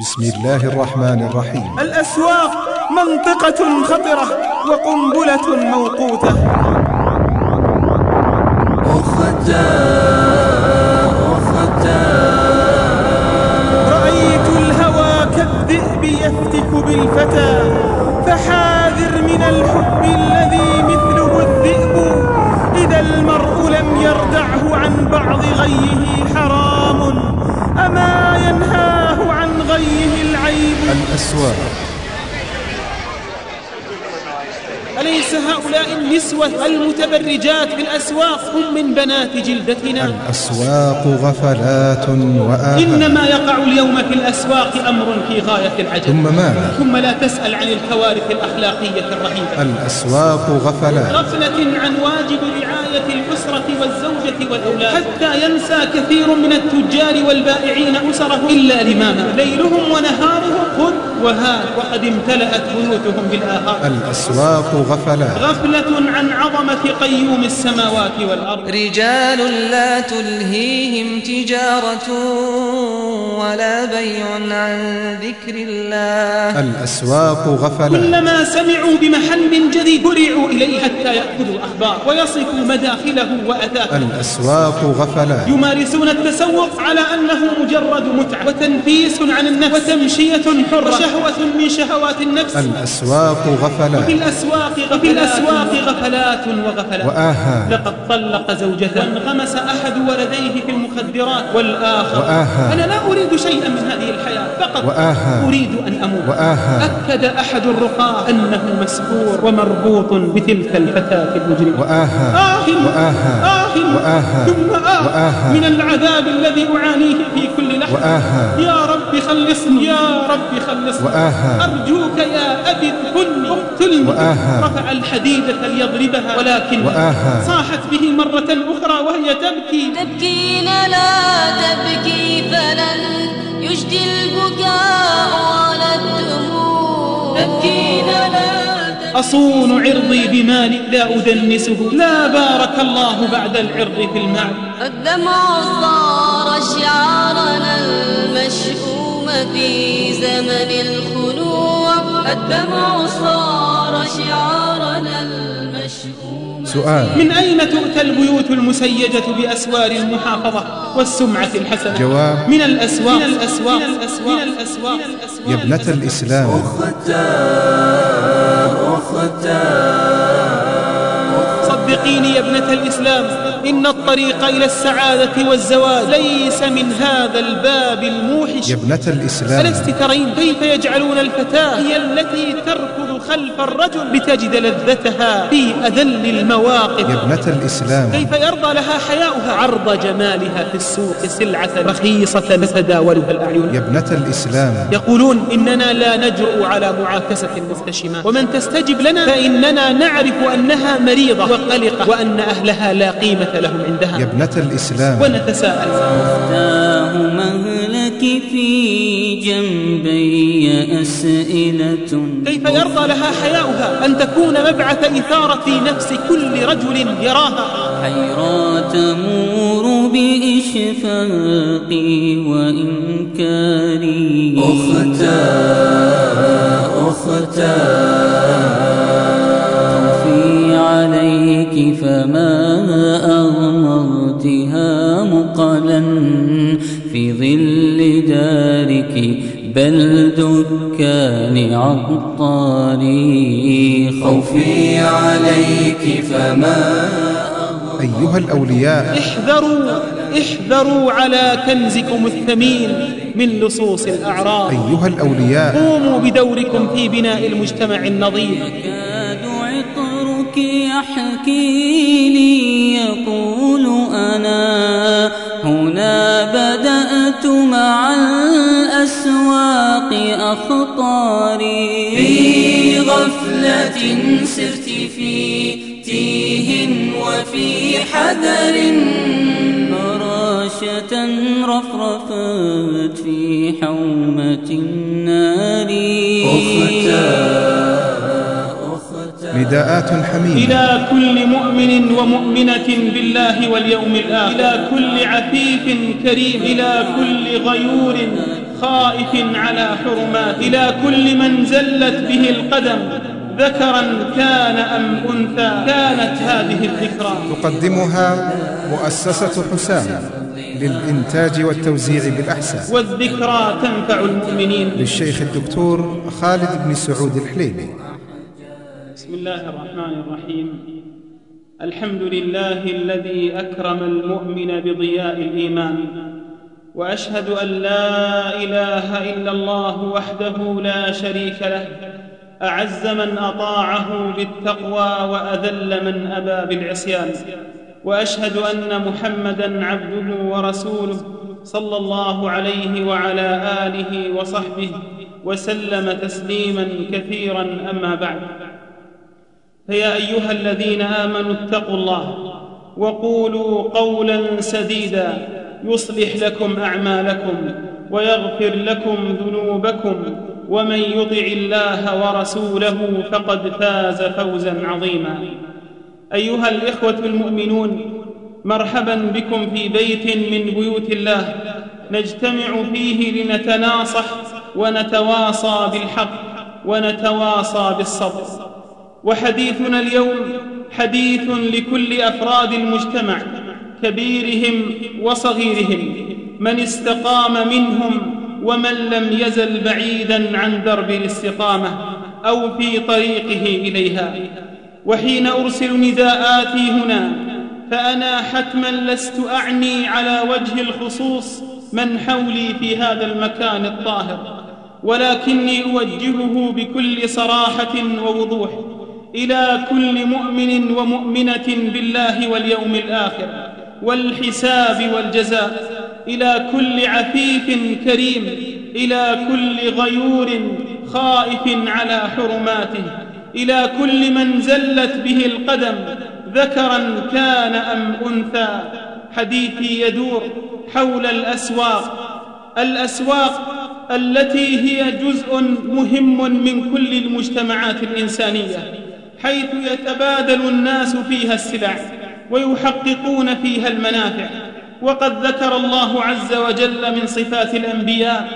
بسم الله الرحمن الرحيم. الأسواق منطقة خطرة وقنبلة موقوتة. أختا أختا رأيت الهوى كالذئب يفتك بالفتى فحاذر من الحب الذي مثله الذئب. إذا المرء لم يردعه عن بعض غيه حرام. أما عن غيه العيب. الأسواق أليس هؤلاء النسوة المتبرجات في الأسواق هم من بنات جلدتنا؟ الأسواق غفلات وآهات. إنما يقع اليوم في الأسواق أمر في غاية العجب ثم ماذا؟ ثم لا تسأل عن الكوارث الأخلاقية الرهيبة. الأسواق غفلات. غفلة عن واجب رعاية الأسرة والزوجة والأولاد. حتى ينسى كثير من التجار والبائعين أسره إلا لماما ليلهم ونهارهم خذ وهات وقد امتلأت بيوتهم بالآهات. الأسواق غفلات غفلة. عن عظمة قيوم السماوات والأرض. رجال لا تلهيهم تجارة ولا بيع عن ذكر الله. الأسواق غفلات كلما سمعوا بمحل جديد هرعوا إليه حتى يأخذوا أخبار ويصفوا مداخله وأثاثه الأسواق غفلات يمارسون التسوق على أنه مجرد متعة وتنفيس عن النفس وتمشية حرة. وشهوة من شهوات النفس. الأسواق وفي غفلات الأسواق وفي الأسواق غفلات وغفلات. وآهات لقد طلق زوجته وانغمس أحد ولديه في المخدرات. والآخر. وآهات أنا لا أريد شيئا من هذه الحياة. فقط وآهات أريد أن أموت. وآهات أكد أحد الرقاة أنه مسحور ومربوط بتلك الفتاة المجرمة وآهات آه وآهات آه وآهات ثم آه وآهات من العذاب الذي أعانيه في كل لحظة. وآهات يا رب خلصني. يا رب خلصني. وآهات أرجوك يا أبي اقتلني وآهات رفع الحديدة ليضربها ولكن وآهات صاحت به مرة أخرى وهي تبكي. تبكين لا تبكي فلن يجدي البكاء على الدموع. تبكين لا تبكي. أصون عرضي بمالي لا أدنسه. لا بارك الله بعد العرض في المال. الدمع صار شعارنا المشؤوم في زمن الخنوع الدمع صار شعارنا المشؤوم. سؤال. من أين تؤتى البيوت المسيجة بأسوار المحافظة والسمعة الحسنة؟ جواب. من الأسواق. من الأسواق. من الأسواق. من الأسواق. يا ابنة الإسلام. صدقيني يا ابنة الإسلام إن الطريق إلى السعادة والزواج ليس من هذا الباب الموحش. يا ابنة الإسلام. ألست ترين كيف يجعلون الفتاة هي التي تركض خلف الرجل لتجد لذتها في أذل المواقف. يا ابنة الإسلام. كيف يرضى لها حياؤها عرض جمالها في السوق سلعة رخيصة تتداولها الأعين؟ يا ابنة الإسلام. يقولون إننا لا نجرؤ على معاكسة المحتشمات ومن تستجب لنا فإننا نعرف أنها مريضة وقلقة وأن أهلها لا قيمة لهم يا عندها ابنة الإسلام. ونتساءل. مفتاح مهلك في جنبي أسئلة. كيف يرضى لها حياؤها أن تكون مبعث إثارة في نفس كل رجل يراها؟ حيرى تمور بإشفاقي وإنكاري. أختا أختا. خوفي عليك فما أغمرتها ظل دارك بل دكان عطاري خوفي عليك فما أيها الأولياء. احذروا احذروا على كنزكم الثمين من لصوص الأعراض. أيها الأولياء. قوموا بدوركم في بناء المجتمع النظيف. يكاد عطرك يحكي لي يقول أنا مع الأسواق أخطاري في غفلة سرت في تيه وفي حذر. فراشة رفرفت في حومة النار. نداءات حميمة. إلى كل مؤمن ومؤمنة بالله واليوم الآخر. إلى كل عفيف كريم. إلى كل غيور خائف على حرمات. إلى كل من زلت به القدم. ذكرا كان أم أنثى. كانت هذه الذكرى. تقدمها مؤسسة حسام للإنتاج والتوزيع بالأحساء والذكرى تنفع المؤمنين. للشيخ الدكتور خالد بن سعود الحليمي. بسم الله الرحمن الرحيم الحمد لله الذي أكرم المؤمن بضياء الإيمان وأشهد أن لا إله إلا الله وحده لا شريك له أعز من أطاعه بالتقوى وأذل من أبى بالعصيان واشهد ان محمدا عبده ورسوله صلى الله عليه وعلى اله وصحبه وسلم تسليما كثيرا اما بعد فيا أيها الذين آمنوا اتقوا الله وقولوا قولا سديدا يصلح لكم أعمالكم ويغفر لكم ذنوبكم ومن يطع الله ورسوله فقد فاز فوزا عظيما. أيها الإخوة المؤمنون مرحبا بكم في بيت من بيوت الله نجتمع فيه لنتناصح ونتواصى بالحق ونتواصى بالصبر. وحديثنا اليوم حديث لكل أفراد المجتمع كبيرهم وصغيرهم من استقام منهم ومن لم يزل بعيدا عن درب الاستقامة أو في طريقه إليها. وحين أرسل نداءاتي هنا فأنا حتما لست أعني على وجه الخصوص من حولي في هذا المكان الطاهر ولكني أوجهه بكل صراحة ووضوح. إلى كل مؤمن ومؤمنة بالله واليوم الآخر والحساب والجزاء إلى كل عفيف كريم إلى كل غيور خائف على حرماته إلى كل من زلت به القدم ذكرا كان أم أنثى. حديثي يدور حول الأسواق الأسواق التي هي جزء مهم من كل المجتمعات الإنسانية. حيث يتبادل الناس فيها السلع ويحققون فيها المنافع. وقد ذكر الله عز وجل من صفات الأنبياء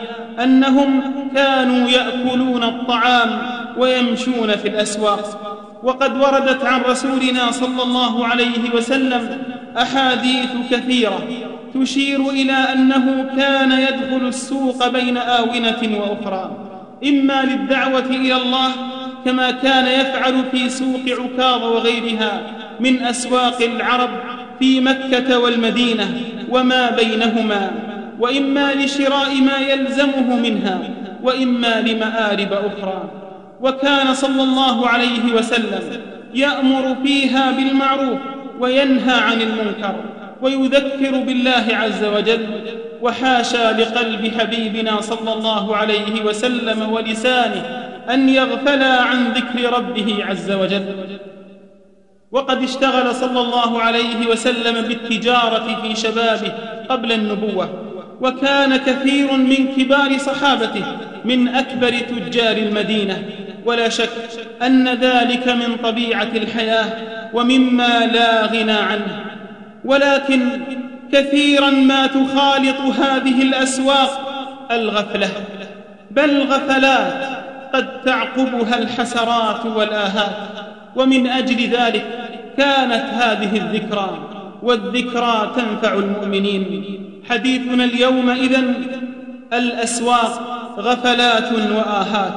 أنهم كانوا يأكلون الطعام ويمشون في الأسواق. وقد وردت عن رسولنا صلى الله عليه وسلم أحاديث كثيرة تشير إلى أنه كان يدخل السوق بين آونة وأخرى. إما للدعوة إلى الله كما كان يفعل في سوق عكاظ وغيرها من أسواق العرب في مكة والمدينة وما بينهما وإما لشراء ما يلزمه منها وإما لمآرب أخرى. وكان صلى الله عليه وسلم يأمر فيها بالمعروف وينهى عن المنكر ويذكر بالله عز وجل وحاشا لقلب حبيبنا صلى الله عليه وسلم ولسانه أن يغفلا عن ذكر ربه عز وجل. وقد اشتغل صلى الله عليه وسلم بالتجارة في شبابه قبل النبوة وكان كثير من كبار صحابته من أكبر تجار المدينة. ولا شك أن ذلك من طبيعة الحياة ومما لا غنى عنه. ولكن كثيرا ما تخالط هذه الأسواق الغفلة بل غفلات قد تعقبها الحسرات والآهات ومن أجل ذلك كانت هذه الذكرى والذكرى تنفع المؤمنين. حديثنا اليوم إذن الأسواق غفلات وآهات.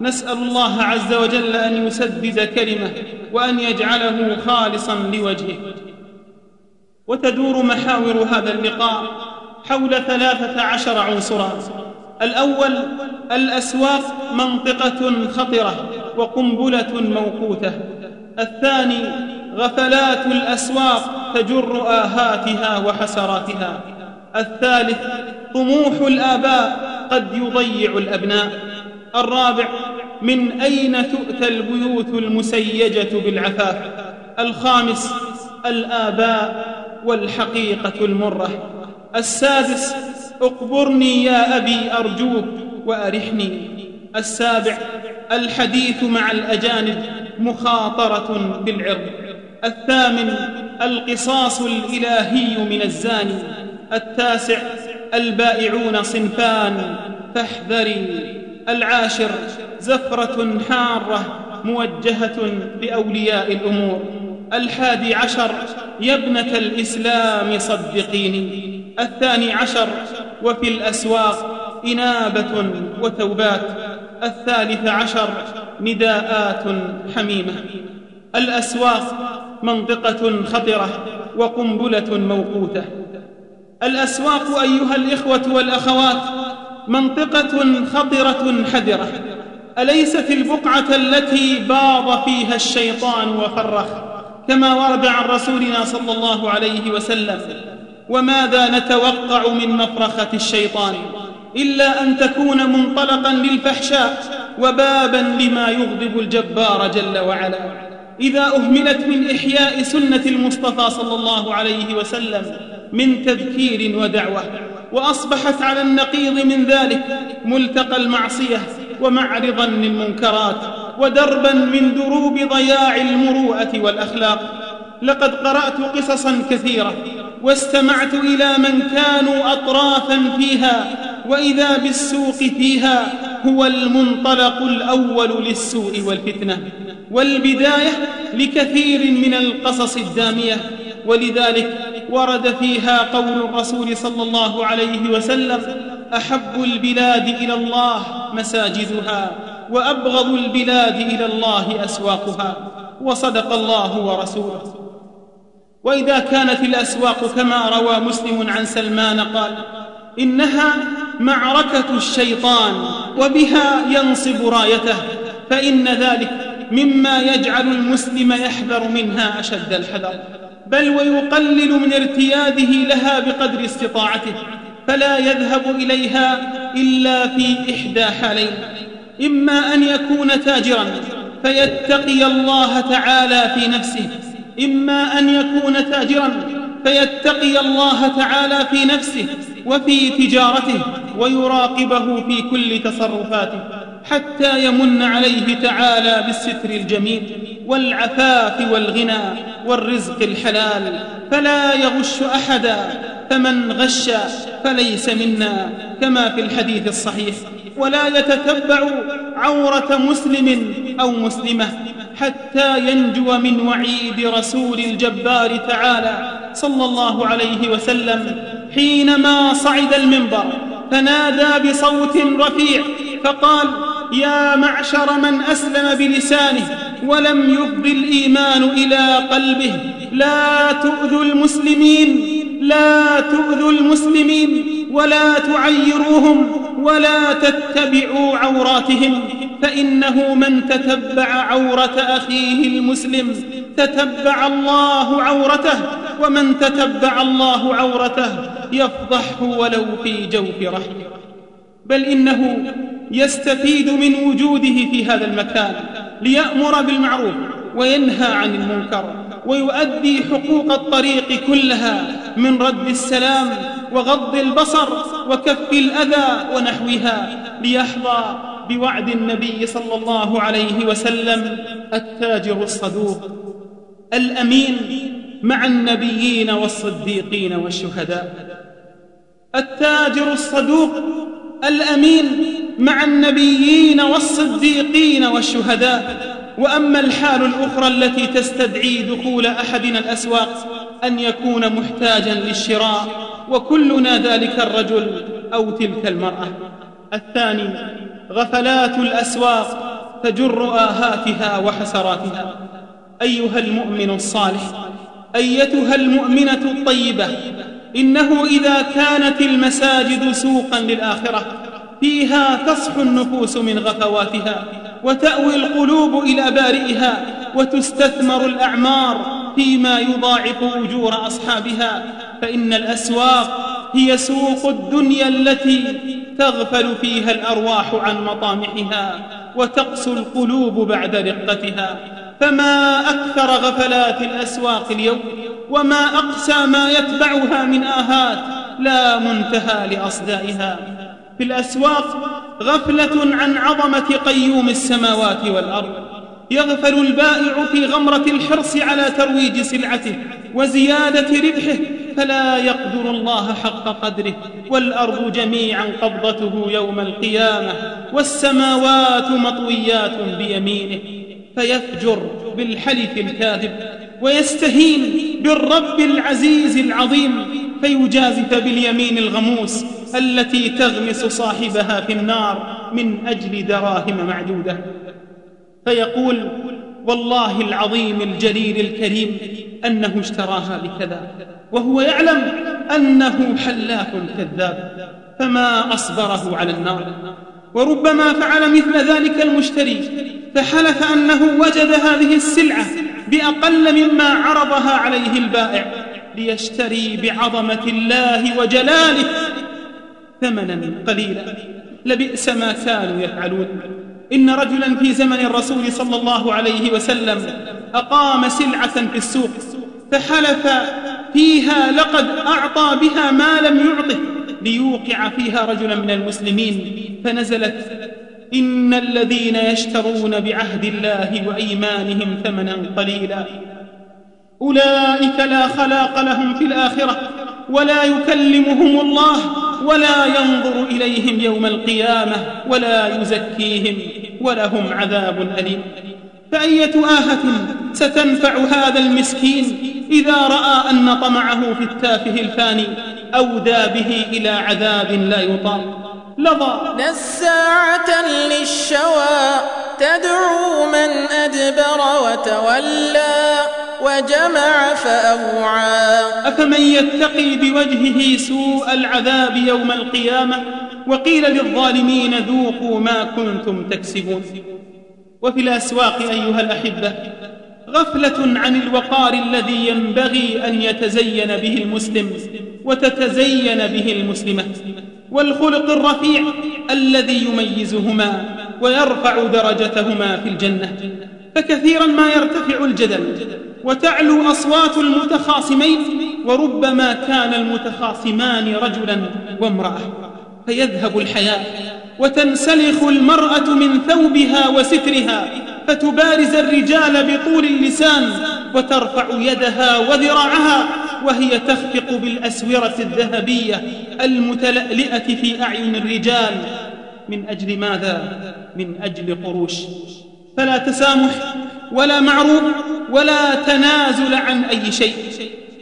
نسأل الله عز وجل أن يسدد كلمة وأن يجعله خالصا لوجهه. وتدور محاور هذا اللقاء حول ثلاثة عشر عنصرا الأول الأسواق منطقة خطرة وقنبلة موقوتة. الثاني غفلات الأسواق تجر آهاتها وحسراتها. الثالث طموح الآباء قد يضيع الأبناء. الرابع من أين تؤتى البيوت المسيجة بالعفاف؟ الخامس الآباء والحقيقة المرة. السادس اقبرني يا أبي أرجوك وأرحني. السابع الحديث مع الأجانب مخاطرة بالعرض. الثامن القصاص الإلهي من الزاني. التاسع البائعون صنفان. فاحذري. العاشر زفرة حارة موجهة لأولياء الأمور. الحادي عشر يا ابنة الإسلام صدقيني. الثاني عشر وفي الأسواق إنابة وتوبات الثالث عشر نداءات حميمة. الأسواق منطقة خطرة وقنبلة موقوتة. الأسواق أيها الإخوة والأخوات منطقة خطرة حذرة. أليست البقعة التي باض فيها الشيطان وفرخ كما ورد عن رسولنا صلى الله عليه وسلم؟ وماذا نتوقع من مفرخة الشيطان إلا أن تكون منطلقا للفحشاء وبابا لما يغضب الجبار جل وعلا. إذا أهملت من إحياء سنة المصطفى صلى الله عليه وسلم من تذكير ودعوة وأصبحت على النقيض من ذلك ملتقى المعصية ومعرضا للمنكرات ودربا من دروب ضياع المروءة والأخلاق. لقد قرأت قصصا كثيرة واستمعت إلى من كانوا أطرافا فيها وإذا بالسوق فيها هو المنطلق الأول للسوء والفتنة والبداية لكثير من القصص الدامية. ولذلك ورد فيها قول الرسول صلى الله عليه وسلم أحب البلاد إلى الله مساجدها وأبغض البلاد إلى الله أسواقها. وصدق الله ورسوله. وإذا كانت الأسواق كما روى مسلم عن سلمان قال إنها معركة الشيطان وبها ينصب رايته فإن ذلك مما يجعل المسلم يحذر منها أشد الحذر بل ويقلل من ارتياده لها بقدر استطاعته فلا يذهب إليها إلا في إحدى حالين إما أن يكون تاجرا فيتقي الله تعالى في نفسه إما أن يكون تاجرا فيتقي الله تعالى في نفسه وفي تجارته ويراقبه في كل تصرفاته حتى يمن عليه تعالى بالستر الجميل والعفاف والغنى والرزق الحلال. فلا يغش أحدا فمن غش فليس منا كما في الحديث الصحيح. ولا يتتبع عورة مسلم أو مسلمة. حتى ينجو من وعيد رسول الجبار تعالى صلى الله عليه وسلم حينما صعد المنبر فنادى بصوت رفيع فقال يا معشر من أسلم بلسانه ولم يفض الإيمان إلى قلبه لا تؤذوا المسلمين لا تؤذوا المسلمين ولا تعيروهم ولا تتبعوا عوراتهم. فإنه من تتبع عورة أخيه المسلم تتبع الله عورته ومن تتبع الله عورته يفضحه ولو في جوف رحمه بل إنه يستفيد من وجوده في هذا المكان ليأمر بالمعروف وينهى عن المنكر ويؤدي حقوق الطريق كلها من رد السلام وغض البصر وكف الأذى ونحوها ليحظى بوعد النبي صلى الله عليه وسلم التاجر الصدوق الأمين مع النبيين والصديقين والشهداء. التاجر الصدوق الأمين مع النبيين والصديقين والشهداء. وأما الحال الأخرى التي تستدعي دخول أحدنا الأسواق أن يكون محتاجا للشراء وكلنا ذلك الرجل أو تلك المرأة. الثاني غفلات الأسواق تجر آهاتها وحسراتها. أيها المؤمن الصالح أيتها المؤمنة الطيبة إنه إذا كانت المساجد سوقا للآخرة فيها تصحو النفوس من غفواتها وتأوي القلوب إلى بارئها وتستثمر الأعمار فيما يضاعف أجور أصحابها فإن الأسواق هي سوق الدنيا التي تغفل فيها الأرواح عن مطامحها وتقسو القلوب بعد رقتها فما أكثر غفلات الأسواق اليوم وما أقسى ما يتبعها من آهات لا منتهى لأصدائها في الأسواق غفلة عن عظمة قيوم السماوات والأرض يغفل البائع في غمرة الحرص على ترويج سلعته وزيادة ربحه فلا يقدر الله حق قدره والأرض جميعا قبضته يوم القيامة والسماوات مطويات بيمينه فيفجر بالحلف الكاذب ويستهين بالرب العزيز العظيم فيجازف باليمين الغموس التي تغمس صاحبها في النار من أجل دراهم معدودة. فيقول والله العظيم الجليل الكريم أنه اشتراها بكذا وهو يعلم أنه حلاف كذاب فما أصبره على النار. وربما فعل مثل ذلك المشتري فحلف أنه وجد هذه السلعة بأقل مما عرضها عليه البائع ليشتري بعظمة الله وجلاله ثمنا قليلا. لبئس ما كانوا يفعلون. إن رجلا في زمن الرسول صلى الله عليه وسلم أقام سلعة في السوق فحلف فيها لقد أعطى بها ما لم يعطه ليوقع فيها رجلا من المسلمين فنزلت إن الذين يشترون بعهد الله وأيمانهم ثمنا قليلا أولئك لا خلاق لهم في الآخرة ولا يكلمهم الله ولا ينظر إليهم يوم القيامة ولا يزكيهم ولهم عذاب أليم فأية آهة ستنفع هذا المسكين إذا رأى أن طمعه في التافه الفاني أودى به إلى عذاب لا يطاق. لظى. نساعة للشوى تدعو من أدبر وتولى وجمع فأوعى. أفمن يتقي بوجهه سوء العذاب يوم القيامة؟ وقيل للظالمين ذوقوا ما كنتم تكسبون. وفي الأسواق أيها الأحبة غفلة عن الوقار الذي ينبغي أن يتزين به المسلم وتتزين به المسلمة والخلق الرفيع الذي يميزهما ويرفع درجتهما في الجنة. فكثيرا ما يرتفع الجدل وتعلو أصوات المتخاصمين وربما كان المتخاصمان رجلا وامرأة. فيذهب الحياء وتنسلخ المرأة من ثوبها وسترها فتبارز الرجال بطول اللسان وترفع يدها وذراعها وهي تخفق بالأسورة الذهبية المتلألئة في أعين الرجال. من أجل ماذا؟ من أجل قروش. فلا تسامح ولا معروف ولا تنازل عن أي شيء.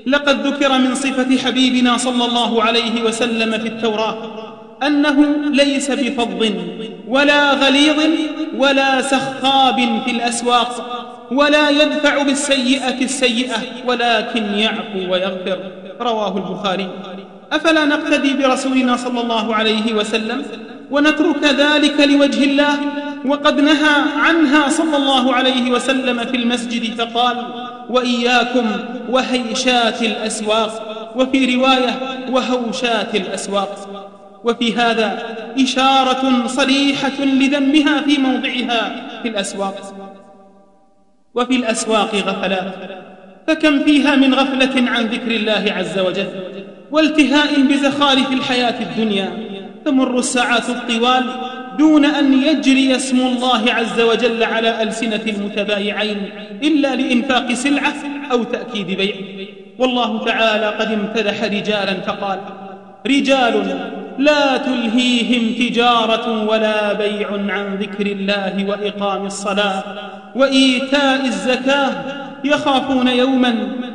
لقد ذكر من صفة حبيبنا صلى الله عليه وسلم في التوراة أنه ليس بفظ ولا غليظ ولا سخاب في الأسواق ولا يدفع بالسيئة السيئة ولكن يعفو ويغفر. رواه البخاري. أفلا نقتدي برسولنا صلى الله عليه وسلم ونترك ذلك لوجه الله؟ وقد نهى عنها صلى الله عليه وسلم في المسجد فقال وإياكم وهيشات الأسواق وفي رواية وهوشات الأسواق. وفي هذا إشارة صريحة لذمها في موضعها في الأسواق. وفي الأسواق غفلات فكم فيها من غفلة عن ذكر الله عز وجل والتهاء بزخارف الحياة الدنيا تمر الساعات الطوال دون أن يجري اسم الله عز وجل على ألسنة المتبايعين إلا لإنفاق سلعة أو تأكيد بيع. والله تعالى قد امتدح رجالا فقال رجال لا تلهيهم تجارة ولا بيع عن ذكر الله وإقام الصلاة وإيتاء الزكاة يخافون يوما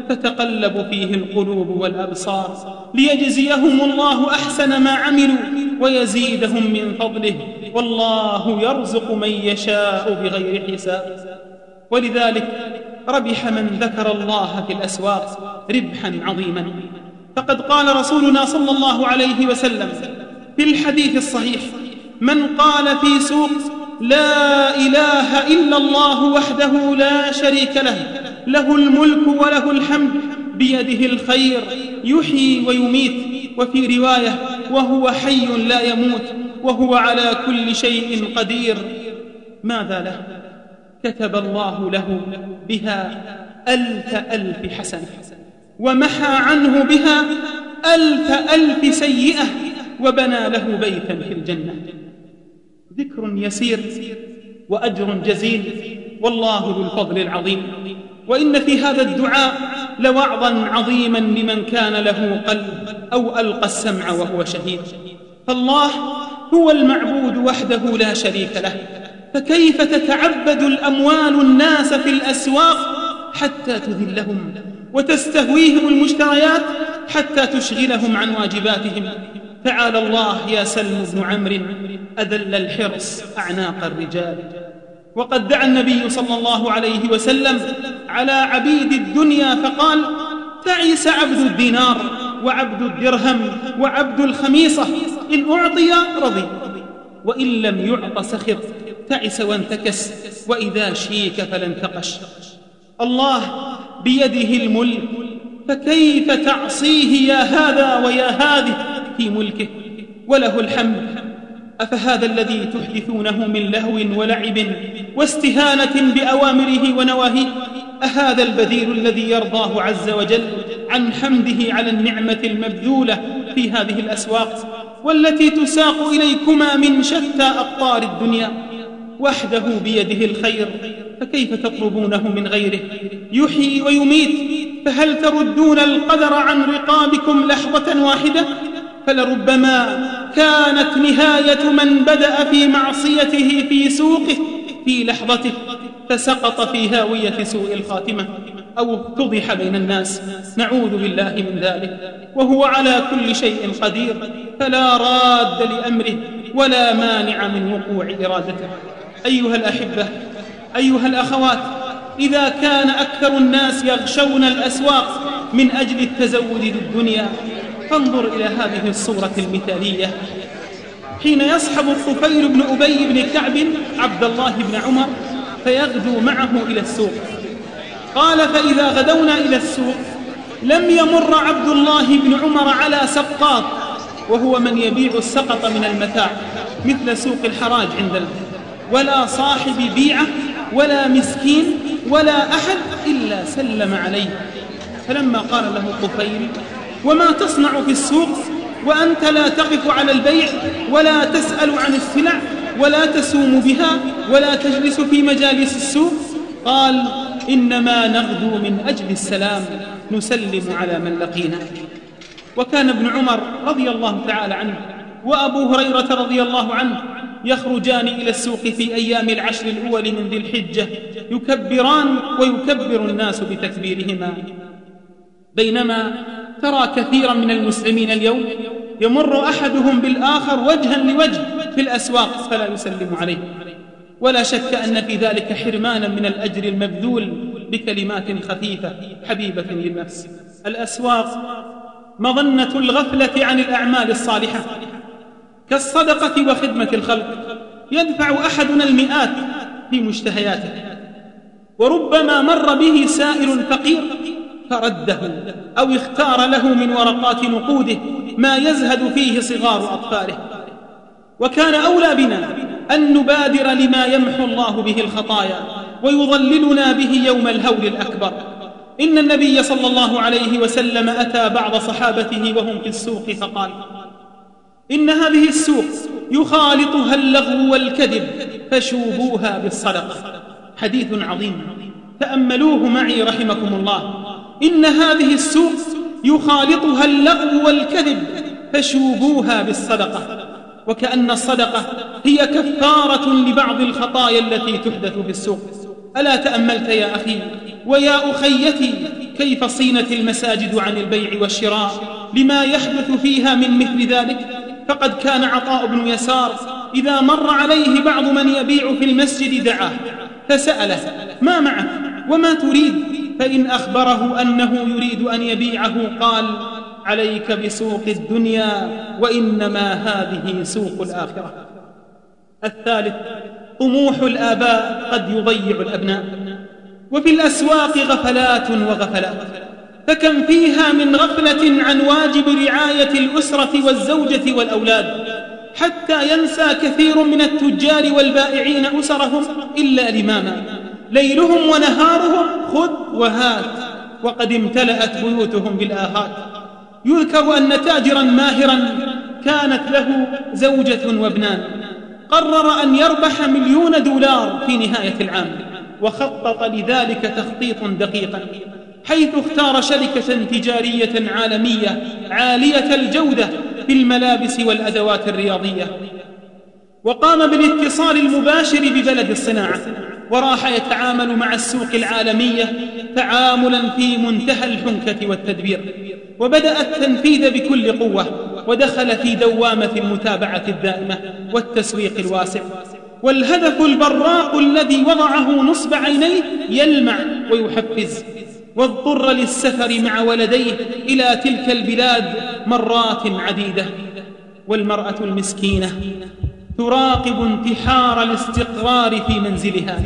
تتقلب فيه القلوب والأبصار ليجزيهم الله أحسن ما عملوا ويزيدهم من فضله والله يرزق من يشاء بغير حساب ولذلك ربح من ذكر الله في الأسواق ربحا عظيما فقد قال رسولنا صلى الله عليه وسلم في الحديث الصحيح من قال في سوق لا إله إلا الله وحده لا شريك له له الملك وله الحمد بيده الخير يحيي ويميت وفي رواية وهو حي لا يموت وهو على كل شيء قدير. ماذا له؟ كتب الله له بها ألف ألف حسنة. ومحى عنه بها ألف ألف سيئة وبنى له بيتا في الجنة. ذكر يسير وأجر جزيل والله ذو الفضل العظيم. وإن في هذا الدعاء لوعظا عظيما لمن كان له قلب أو ألقى السمع وهو شهيد. فالله هو المعبود وحده لا شريك له. فكيف تتعبد الأموال الناس في الأسواق حتى تذلهم وتستهويهم المشتريات حتى تشغلهم عن واجباتهم. تعالى الله يا سلم بن عمرو أذل الحرص أعناق الرجال. وقد دعا النبي صلى الله عليه وسلم على عبيد الدنيا فقال تعس عبد الدينار وعبد الدرهم وعبد الخميصة إن أعطي رضي. وإن لم يعط سخر تعس وانتكس وإذا شيك فلا انتقش الله بيده الملك فكيف تعصيه يا هذا ويا هذه في ملكه؟ وله الحمد. أفهذا الذي تحدثونه من لهو ولعب واستهانة بأوامره ونواهيه؟ أهذا البذير الذي يرضاه عز وجل عن حمده على النعمة المبذولة في هذه الأسواق والتي تساق إليكما من شتى أقطار الدنيا؟ وحده بيده الخير فكيف تطلبونه من غيره؟ يحيي ويميت فهل تردون القدر عن رقابكم لحظة واحدة؟ فلربما كانت نهاية من بدأ في معصيته في سوقه في لحظته فسقط في هاوية سوء الخاتمة أو افتضح بين الناس. نعوذ بالله من ذلك. وهو على كل شيء قدير فلا راد لأمره ولا مانع من وقوع إرادته. أيها الأحبة أيها الأخوات إذا كان أكثر الناس يغشون الأسواق من أجل التزود للدنيا فانظر إلى هذه الصورة المثالية. حين يصحب الطفيل بن أبي بن كعب عبد الله بن عمر فيغدو معه إلى السوق. قال فإذا غدونا إلى السوق لم يمر عبد الله بن عمر على سقاط وهو من يبيع السقط من المتاع مثل سوق الحراج عندنا ولا صاحب بيعة ولا مسكين ولا أحد إلا سلم عليه. فلما قال له طفيل وما تصنع في السوق؟ وأنت لا تقف على البيع ولا تسأل عن السلع ولا تسوم بها ولا تجلس في مجالس السوق؟ قال إنما نغدو من أجل السلام نسلم على من لقينا. وكان ابن عمر رضي الله تعالى عنه وأبو هريرة رضي الله عنه يخرجان إلى السوق في أيام العشر الأول من ذي الحجة يكبران ويكبر الناس بتكبيرهما. بينما ترى كثيرا من المسلمين اليوم يمر أحدهم بالآخر وجها لوجه في الأسواق فلا يسلم عليه. ولا شك أن في ذلك حرمانا من الأجر المبذول بكلمات خفيفة حبيبة للنفس. الأسواق مظنة الغفلة عن الأعمال الصالحة. كالصدقة وخدمة الخلق. يدفع أحدنا المئات في مشتهياته. وربما مر به سائل فقير فرده أو اختار له من ورقات نقوده ما يزهد فيه صغار أطفاله. وكان أولى بنا أن نبادر لما يمحو الله به الخطايا ويظللنا به يوم الهول الأكبر. إن النبي صلى الله عليه وسلم أتى بعض صحابته وهم في السوق فقال إن هذه السوق يخالطها اللغو والكذب فشوبوها بالصدقة. حديث عظيم. تأملوه معي رحمكم الله. إن هذه السوق يخالطها اللغو والكذب فشوبوها بالصدقة. وكأن الصدقة هي كفارة لبعض الخطايا التي تحدث في السوق. ألا تأملت يا أخي ويا أخيتي كيف صينت المساجد عن البيع والشراء لما يحدث فيها من مثل ذلك؟ فقد كان عطاء بن يسار إذا مر عليه بعض من يبيع في المسجد دعاه فسأله ما معك؟ وما تريد؟ فإن أخبره أنه يريد أن يبيعه قال عليك بسوق الدنيا وإنما هذه سوق الآخرة. الثالث طموح الآباء قد يضيع الأبناء وفي الأسواق غفلات وغفلات. فكم فيها من غفلة عن واجب رعاية الأسرة والزوجة والأولاد حتى ينسى كثير من التجار والبائعين أسرهم إلا لماما. ليلهم ونهارهم خذ وهات وقد امتلأت بيوتهم بالآهات. يذكر أن تاجرا ماهرا كانت له زوجة وابنان. قرر أن يربح مليون دولار في نهاية العام وخطط لذلك تخطيطا دقيقا. حيث اختار شركة تجارية عالمية عالية الجودة في الملابس والأدوات الرياضية. وقام بالاتصال المباشر ببلد الصناعة وراح يتعامل مع السوق العالمية تعاملا في منتهى الحنكة والتدبير. وبدأ التنفيذ بكل قوة ودخل في دوامة المتابعة الدائمة والتسويق الواسع. والهدف البراق الذي وضعه نصب عينيه يلمع ويحفز. واضطر للسفر مع ولديه إلى تلك البلاد مرات عديدة والمرأة المسكينة تراقب انتحار الاستقرار في منزلها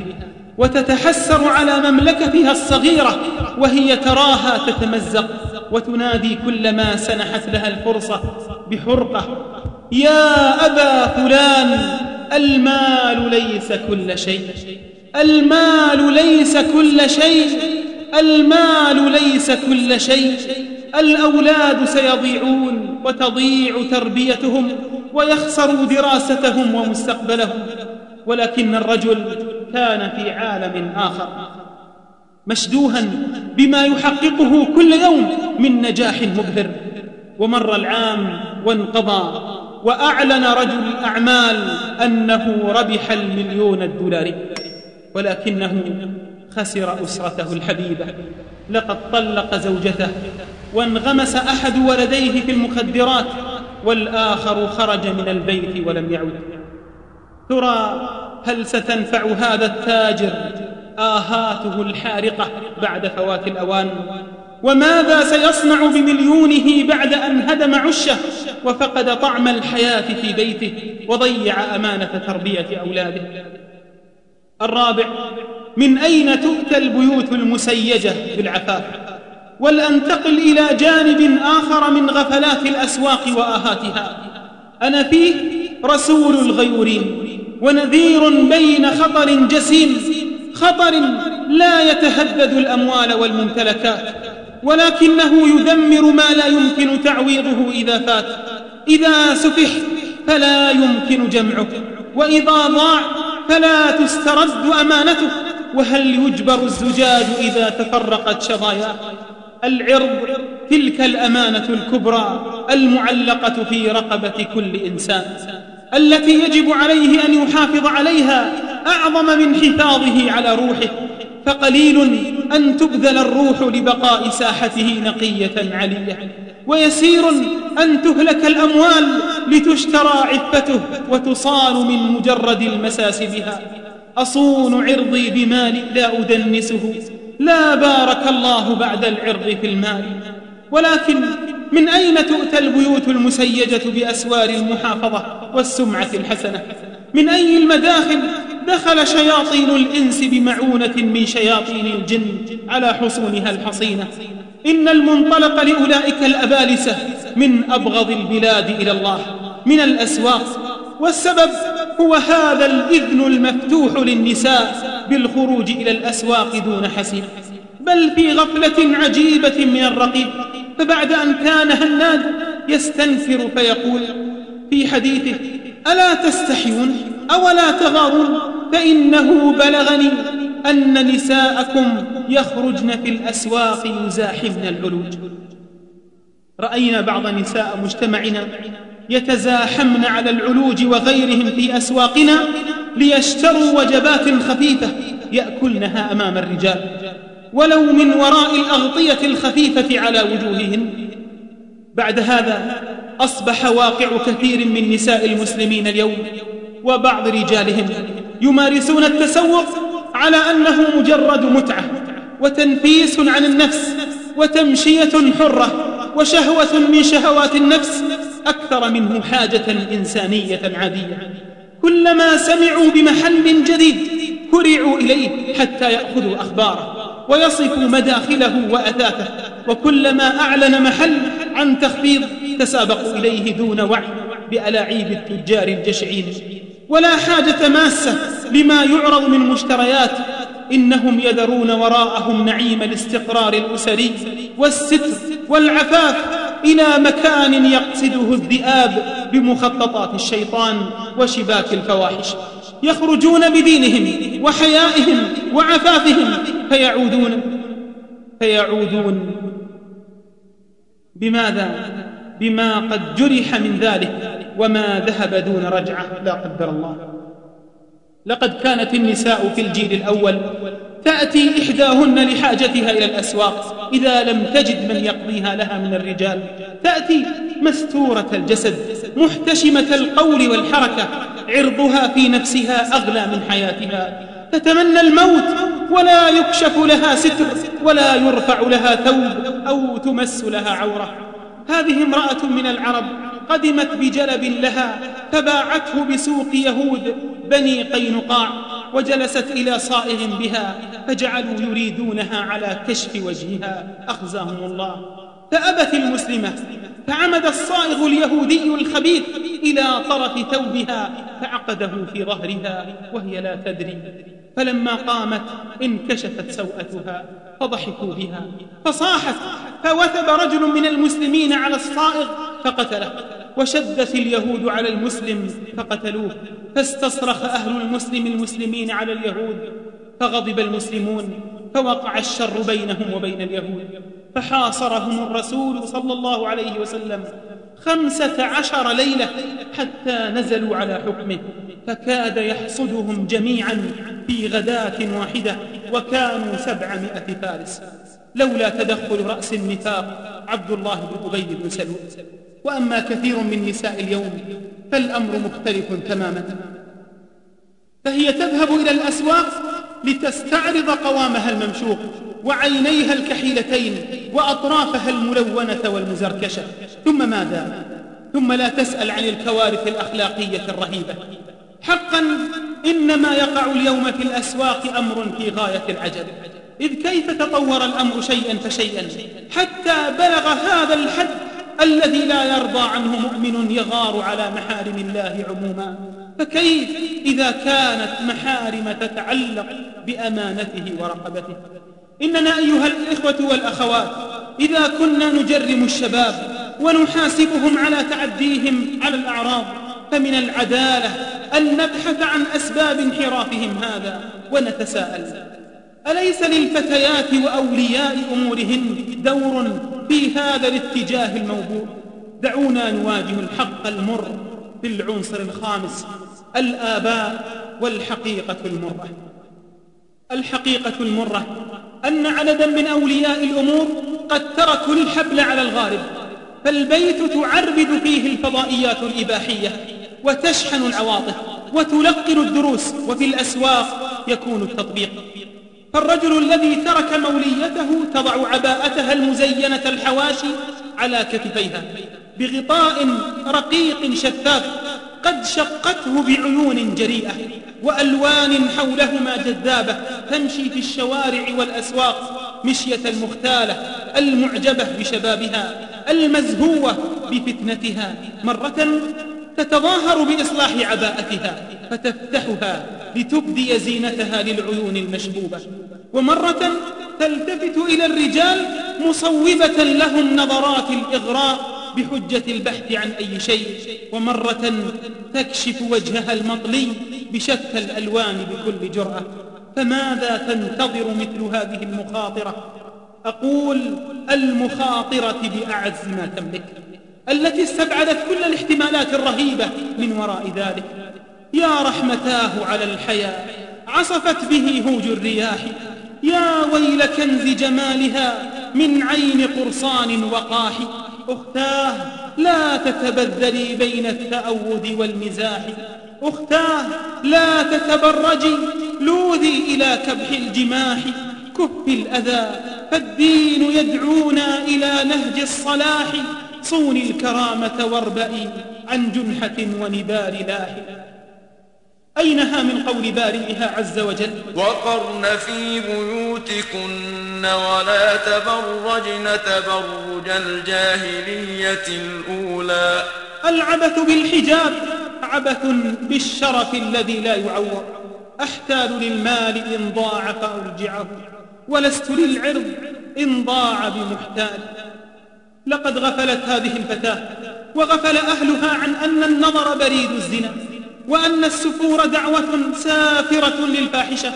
وتتحسر على مملكتها الصغيرة وهي تراها تتمزق وتنادي كلما سنحت لها الفرصة بحرقة. يا أبا فلان المال ليس كل شيء المال ليس كل شيء المال ليس كل شيء الأولاد سيضيعون وتضيع تربيتهم ويخسر دراستهم ومستقبلهم ولكن الرجل كان في عالم آخر مشدوها بما يحققه كل يوم من نجاح مبهر ومر العام وانقضى وأعلن رجل الأعمال أنه ربح المليون الدولاري ولكنه خسر أسرته الحبيبة لقد طلق زوجته. وانغمس أحد ولديه في المخدرات. والآخر خرج من البيت ولم يعد. ترى هل ستنفع هذا التاجر؟ آهاته الحارقة بعد فوات الأوان. وماذا سيصنع بمليونه بعد أن هدم عشه؟ وفقد طعم الحياة في بيته. وضيع أمانة تربية أولاده. الرابع من أين تؤتى البيوت المسيجة بالعفاف ولأنتقل إلى جانب آخر من غفلات الأسواق وآهاتها. أنا فيه رسول الغيورين ونذير بين خطر جسيم خطر لا يتهدد الأموال والممتلكات ولكنه يدمر ما لا يمكن تعويضه إذا فات. إذا سفح فلا يمكن جمعه وإذا ضاع فلا تسترد أمانته وهل يجبر الزجاج إذا تفرقت شظاياه العرض تلك الأمانة الكبرى المعلقة في رقبة كل إنسان. التي يجب عليه أن يحافظ عليها أعظم من حفاظه على روحه. فقليل أن تبذل الروح لبقاء ساحته نقية علية. ويسير أن تهلك الأموال لتشترى عفته وتصان من مجرد المساس بها. أصون عرضي بمال لا أدنسه لا بارك الله بعد العرض في المال. ولكن من أين تؤتى البيوت المسيجة بأسوار المحافظة والسمعة الحسنة؟ من أي المداخل دخل شياطين الإنس بمعونة من شياطين الجن على حصونها الحصينة؟ إن المنطلق لأولئك الأبالسة من أبغض البلاد إلى الله من الأسواق. والسبب هو هذا الإذن المفتوح للنساء بالخروج إلى الأسواق دون حسيب بل في غفلة عجيبة من الرقيب فبعد أن كان هناد يستنفر فيقول في حديثه ألا تستحيون أولا تغارون؟ فإنه بلغني أن نساءكم يخرجن في الأسواق يزاحمن العلوج. رأينا بعض نساء مجتمعنا يتزاحمن على العلوج وغيرهم في أسواقنا ليشتروا وجبات خفيفة يأكلنها أمام الرجال. ولو من وراء الأغطية الخفيفة على وجوههن بعد هذا أصبح واقع كثير من نساء المسلمين اليوم وبعض رجالهم يمارسون التسوق على أنه مجرد متعة وتنفيس عن النفس وتمشية حرة وشهوة من شهوات النفس أكثر منه حاجة إنسانية عادية. كلما سمعوا بمحل جديد هرعوا إليه حتى يأخذوا أخباره ويصفوا مداخله وأثاثه. وكلما أعلن محل عن تخفيض تسابقوا إليه دون وعي بألاعيب التجار الجشعين. ولا حاجة ماسة لما يعرض من مشتريات إنهم يذرون وراءهم نعيم الاستقرار الأسري والستر والعفاف إلى مكان يقصده الذئاب بمخططات الشيطان وشباك الفواحش. يخرجون بدينهم وحيائهم وعفافهم فيعودون فيعودون. بماذا؟ بما قد جرح من ذلك وما ذهب دون رجعة. لا قدر الله. لقد كانت النساء في الجيل الأول. تأتي إحداهن لحاجتها إلى الأسواق. إذا لم تجد من يقضيها لها من الرجال. تأتي مستورة الجسد محتشمة القول والحركة. عرضها في نفسها أغلى من حياتها. تتمنى الموت ولا يكشف لها ستر ولا يرفع لها ثوب أو تمس لها عورة. هذه امرأة من العرب. قدمت بجلب لها فباعته بسوق يهود بني قينقاع وجلست إلى صائغ بها فجعلوا يريدونها على كشف وجهها أخزاهم الله. فأبت المسلمة فعمد الصائغ اليهودي الخبيث إلى طرف ثوبها فعقده في ظهرها وهي لا تدري. فلما قامت انكشفت سوءتها فضحكوا بها. فصاحت فوثب رجل من المسلمين على الصائغ فقتله. وشدت اليهود على المسلم فقتلوه. فاستصرخ أهل المسلم المسلمين على اليهود. فغضب المسلمون فوقع الشر بينهم وبين اليهود. فحاصرهم الرسول صلى الله عليه وسلم خمسة عشر ليلة حتى نزلوا على حكمه فكاد يحصدهم جميعا في غداة واحدة وكانوا سبعمائة فارس. لولا تدخل رأس النفاق عبد الله بن أبي بن سلول. وأما كثير من نساء اليوم فالأمر مختلف تماما. فهي تذهب إلى الأسواق لتستعرض قوامها الممشوق وعينيها الكحيلتين وأطرافها الملونة والمزركشة. ثم ماذا؟ ثم لا تسأل عن الكوارث الأخلاقية الرهيبة. حقا إنما يقع اليوم في الأسواق أمر في غاية العجب. إذ كيف تطور الأمر شيئا فشيئا؟ حتى بلغ هذا الحد الذي لا يرضى عنه مؤمن يغار على محارم الله عموما. فكيف إذا كانت محارم تتعلق بأمانته ورقبته؟ إننا أيها الإخوة والأخوات إذا كنا نجرم الشباب ونحاسبهم على تعديهم على الأعراض فمن العدالة أن نبحث عن أسباب انحرافهم هذا ونتساءل. أليس للفتيات وأولياء أمورهن دور في هذا الاتجاه الموضوع؟ دعونا نواجه الحق المر. في العنصر الخامس الآباء والحقيقة المرة. الحقيقة المرة أن عددا من أولياء الأمور قد تركوا الحبل على الغارب فالبيت تعربد فيه الفضائيات الإباحية وتشحن العواطف وتلقن الدروس وفي الأسواق يكون التطبيق. فالرجل الذي ترك موليته تضع عباءتها المزينة الحواشي على كتفيها. بغطاء رقيق شفاف قد شقته بعيون جريئة وألوان حولهما جذابة تمشي في الشوارع والأسواق مشية المختالة المعجبة بشبابها المزهوة بفتنتها مرة تتظاهر بإصلاح عباءتها فتفتحها لتبدي زينتها للعيون المشبوبة ومرة تلتفت إلى الرجال مصوبة لهم نظرات الإغراء بحجة البحث عن أي شيء ومرة تكشف وجهها المطلي بشتى الألوان بكل جرأة. فماذا تنتظر مثل هذه المخاطرة؟ أقول المخاطرة بأعز ما تملك التي استبعدت كل الاحتمالات الرهيبة من وراء ذلك. يا رحمتاه على الحياة عصفت به هوج الرياح. يا ويل كنز جمالها من عين قرصان وقاح. أختاه لا تتبذلي بين التأود والمزاح. أختاه لا تتبرجي لوذي إلى كبح الجماح. كف الأذى فالدين يدعونا إلى نهج الصلاح. صوني الكرامة واربئي عن جنحة ونبال لاح. أينها من قول بارئها عز وجل؟ وقرن في بيوتكن ولا تبرجن تبرج الجاهلية الأولى. العبث بالحجاب عبث بالشرف الذي لا يعوض أحتال للمال إن ضاع فأرجعه ولست للعرض إن ضاع بمحتال. لقد غفلت هذه الفتاة وغفل أهلها عن أن النظر بريد الزنا. وأن السفور دعوة سافرة للفاحشة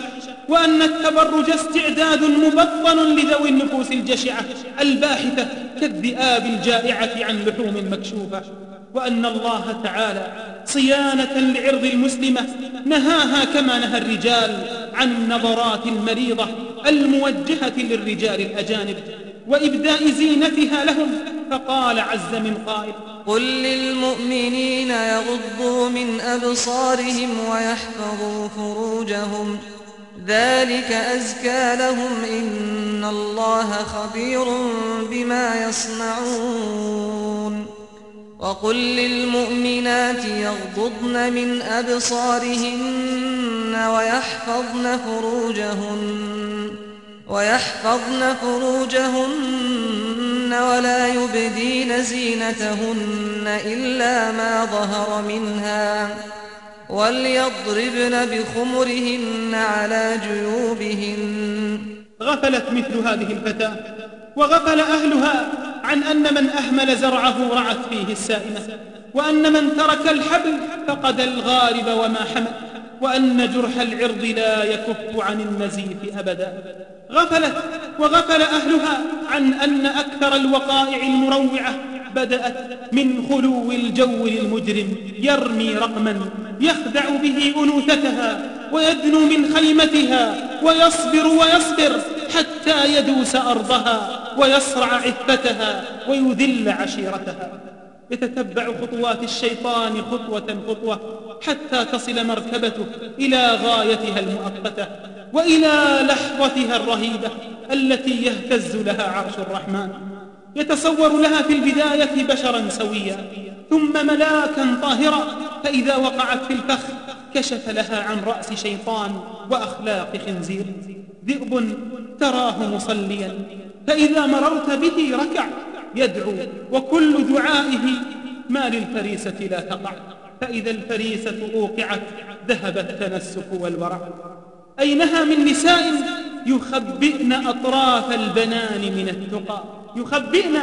وأن التبرج استعداد مبطن لذوي النفوس الجشعة الباحثة كالذئاب الجائعة عن لحوم مكشوفة وأن الله تعالى صيانة لعرض المسلمة نهاها كما نهى الرجال عن النظرات المريضة الموجهة للرجال الأجانب. وإبداء زينتها لهم فقال عز من قائل قل للمؤمنين يغضوا من أبصارهم ويحفظوا فروجهم ذلك أزكى لهم إن الله خبير بما يصنعون. وقل للمؤمنات يغضضن من أبصارهن ويحفظن فروجهن. ويحفظن فروجهن ولا يبدين زينتهن إلا ما ظهر منها وليضربن بخمرهن على جيوبهن. غفلت مثل هذه الفتاة وغفل أهلها عن أن من أهمل زرعه رعت فيه السائمة وأن من ترك الحبل فقد الغالب وما حمل. وأن جرح العرض لا يكف عن النزيف أبدا. غفلت وغفل أهلها عن أن أكثر الوقائع المروعة بدأت من خلو الجو المجرم يرمي رقما يخدع به أنوثتها ويدنو من خيمتها ويصبر ويصبر حتى يدوس أرضها ويصرع عفتها ويذل عشيرتها. يتتبع خطوات الشيطان خطوة خطوة حتى تصل مركبته إلى غايتها المؤقتة وإلى لحظتها الرهيبة التي يهتز لها عرش الرحمن. يتصور لها في البداية بشرا سويا ثم ملاكا طاهرا فإذا وقعت في الفخ كشف لها عن رأس شيطان وأخلاق خنزير. ذئب تراه مصليا فإذا مررت به ركع يدعو وكل دعائه ما للفريسة لا تقع. فإذا الفريسة أوقعت ذهب التنسك والورع. أينها من نساء يخبئن أطراف البنان من التقى. يخبئن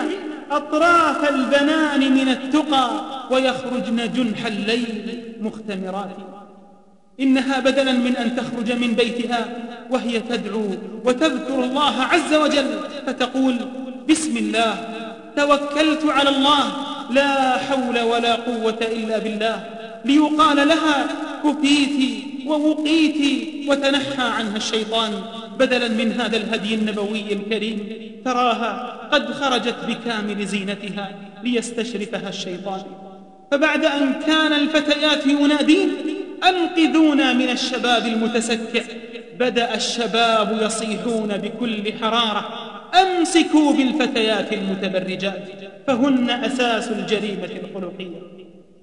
أطراف البنان من التقى ويخرجن جنح الليل مختمرات. إنها بدلا من أن تخرج من بيتها وهي تدعو وتذكر الله عز وجل فتقول بسم الله. توكلت على الله لا حول ولا قوة إلا بالله ليقال لها كفيت ووقيت وتنحى عنها الشيطان بدلا من هذا الهدي النبوي الكريم تراها قد خرجت بكامل زينتها ليستشرفها الشيطان. فبعد أن كان الفتيات ينادين أنقذونا من الشباب المتسكع بدأ الشباب يصيحون بكل حرارة أمسكوا بالفتيات المتبرجات فهن أساس الجريمة الخلقية.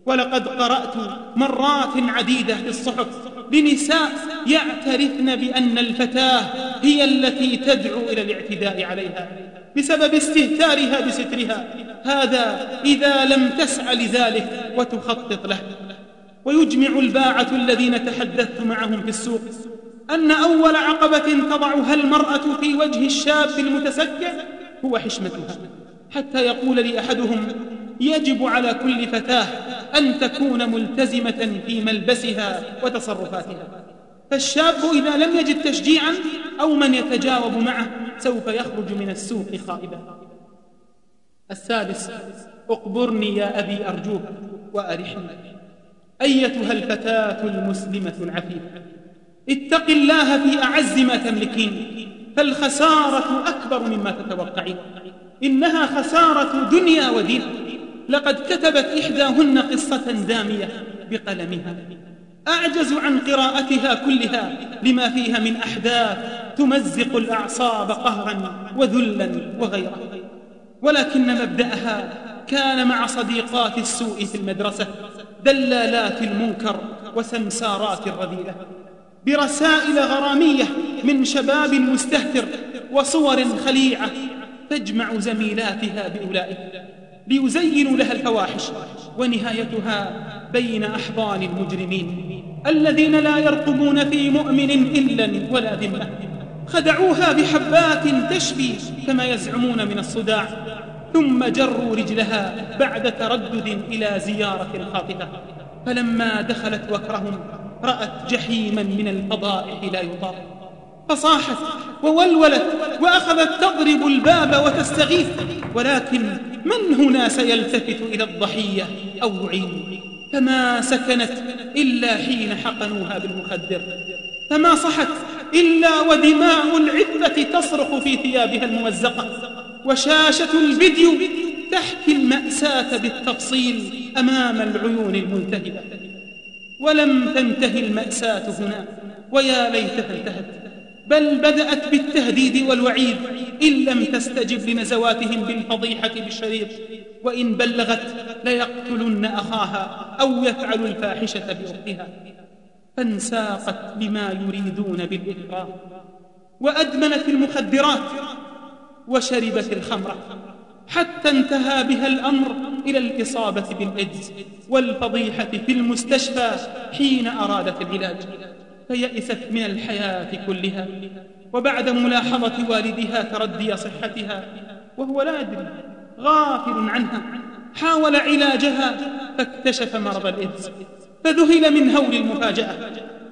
ولقد قرأت مرات عديدة في الصحف لنساء يعترفن بأن الفتاة هي التي تدعو إلى الاعتداء عليها بسبب استهتارها بسترها. هذا إذا لم تسعى لذلك وتخطط له. ويجمع الباعة الذين تحدثت معهم في السوق أن أول عقبة تضعها المرأة في وجه الشاب المتسكع هو حشمتها حتى يقول لي أحدهم يجب على كل فتاة أن تكون ملتزمة في ملبسها وتصرفاتها. فالشاب إذا لم يجد تشجيعا أو من يتجاوب معه سوف يخرج من السوق خائبا. السادس اقبرني يا أبي أرجوك وأرحني أيتها الفتاة المسلمة العفيفة؟ اتق الله في أعز ما تملكين فالخسارة أكبر مما تتوقعين. إنها خسارة دنيا ودين. لقد كتبت إحداهن قصة دامية بقلمها. أعجز عن قراءتها كلها لما فيها من أحداث تمزق الأعصاب قهرا وذلا وغيره ولكن مبدأها كان مع صديقات السوء في المدرسة دلالات المنكر وسمسارات الرذيلة. برسائل غرامية من شباب مستهتر وصور خليعة تجمع زميلاتها بأولئك ليزينوا لها الفواحش ونهايتها بين أحضان المجرمين الذين لا يرقبون في مؤمن إلا ولا ذمة. خدعوها بحبات تشفي كما يزعمون من الصداع ثم جروا رجلها بعد تردد إلى زيارة خاطئة. فلما دخلت وكرهم رأت جحيما من الفضائح لا يطاق فصاحت وولولت وأخذت تضرب الباب وتستغيث ولكن من هنا سيلتفت إلى الضحية أو يعين فما سكنت إلا حين حقنوها بالمخدر. فما صحت إلا ودماء العفة تصرخ في ثيابها الممزقة. وشاشة الفيديو تحكي المأساة بالتفصيل أمام العيون الملتهبة. ولم تنتهي المأساة هنا ويا ليتها انتهت. بل بدأت بالتهديد والوعيد إن لم تستجب لنزواتهم بالفضيحة بالشريط وإن بلغت ليقتلن أخاها أو يفعل الفاحشة بأختها. فانساقت بما يريدون بالإكراه وأدمنت المخدرات وشربت الخمر. حتى انتهى بها الأمر إلى الإصابة بالإيدز والفضيحة في المستشفى حين أرادت العلاج فيئست من الحياة كلها. وبعد ملاحظة والدها تردي صحتها وهو لا يدري غافل عنها. حاول علاجها فاكتشف مرض الإيدز فذهل من هول المفاجأة.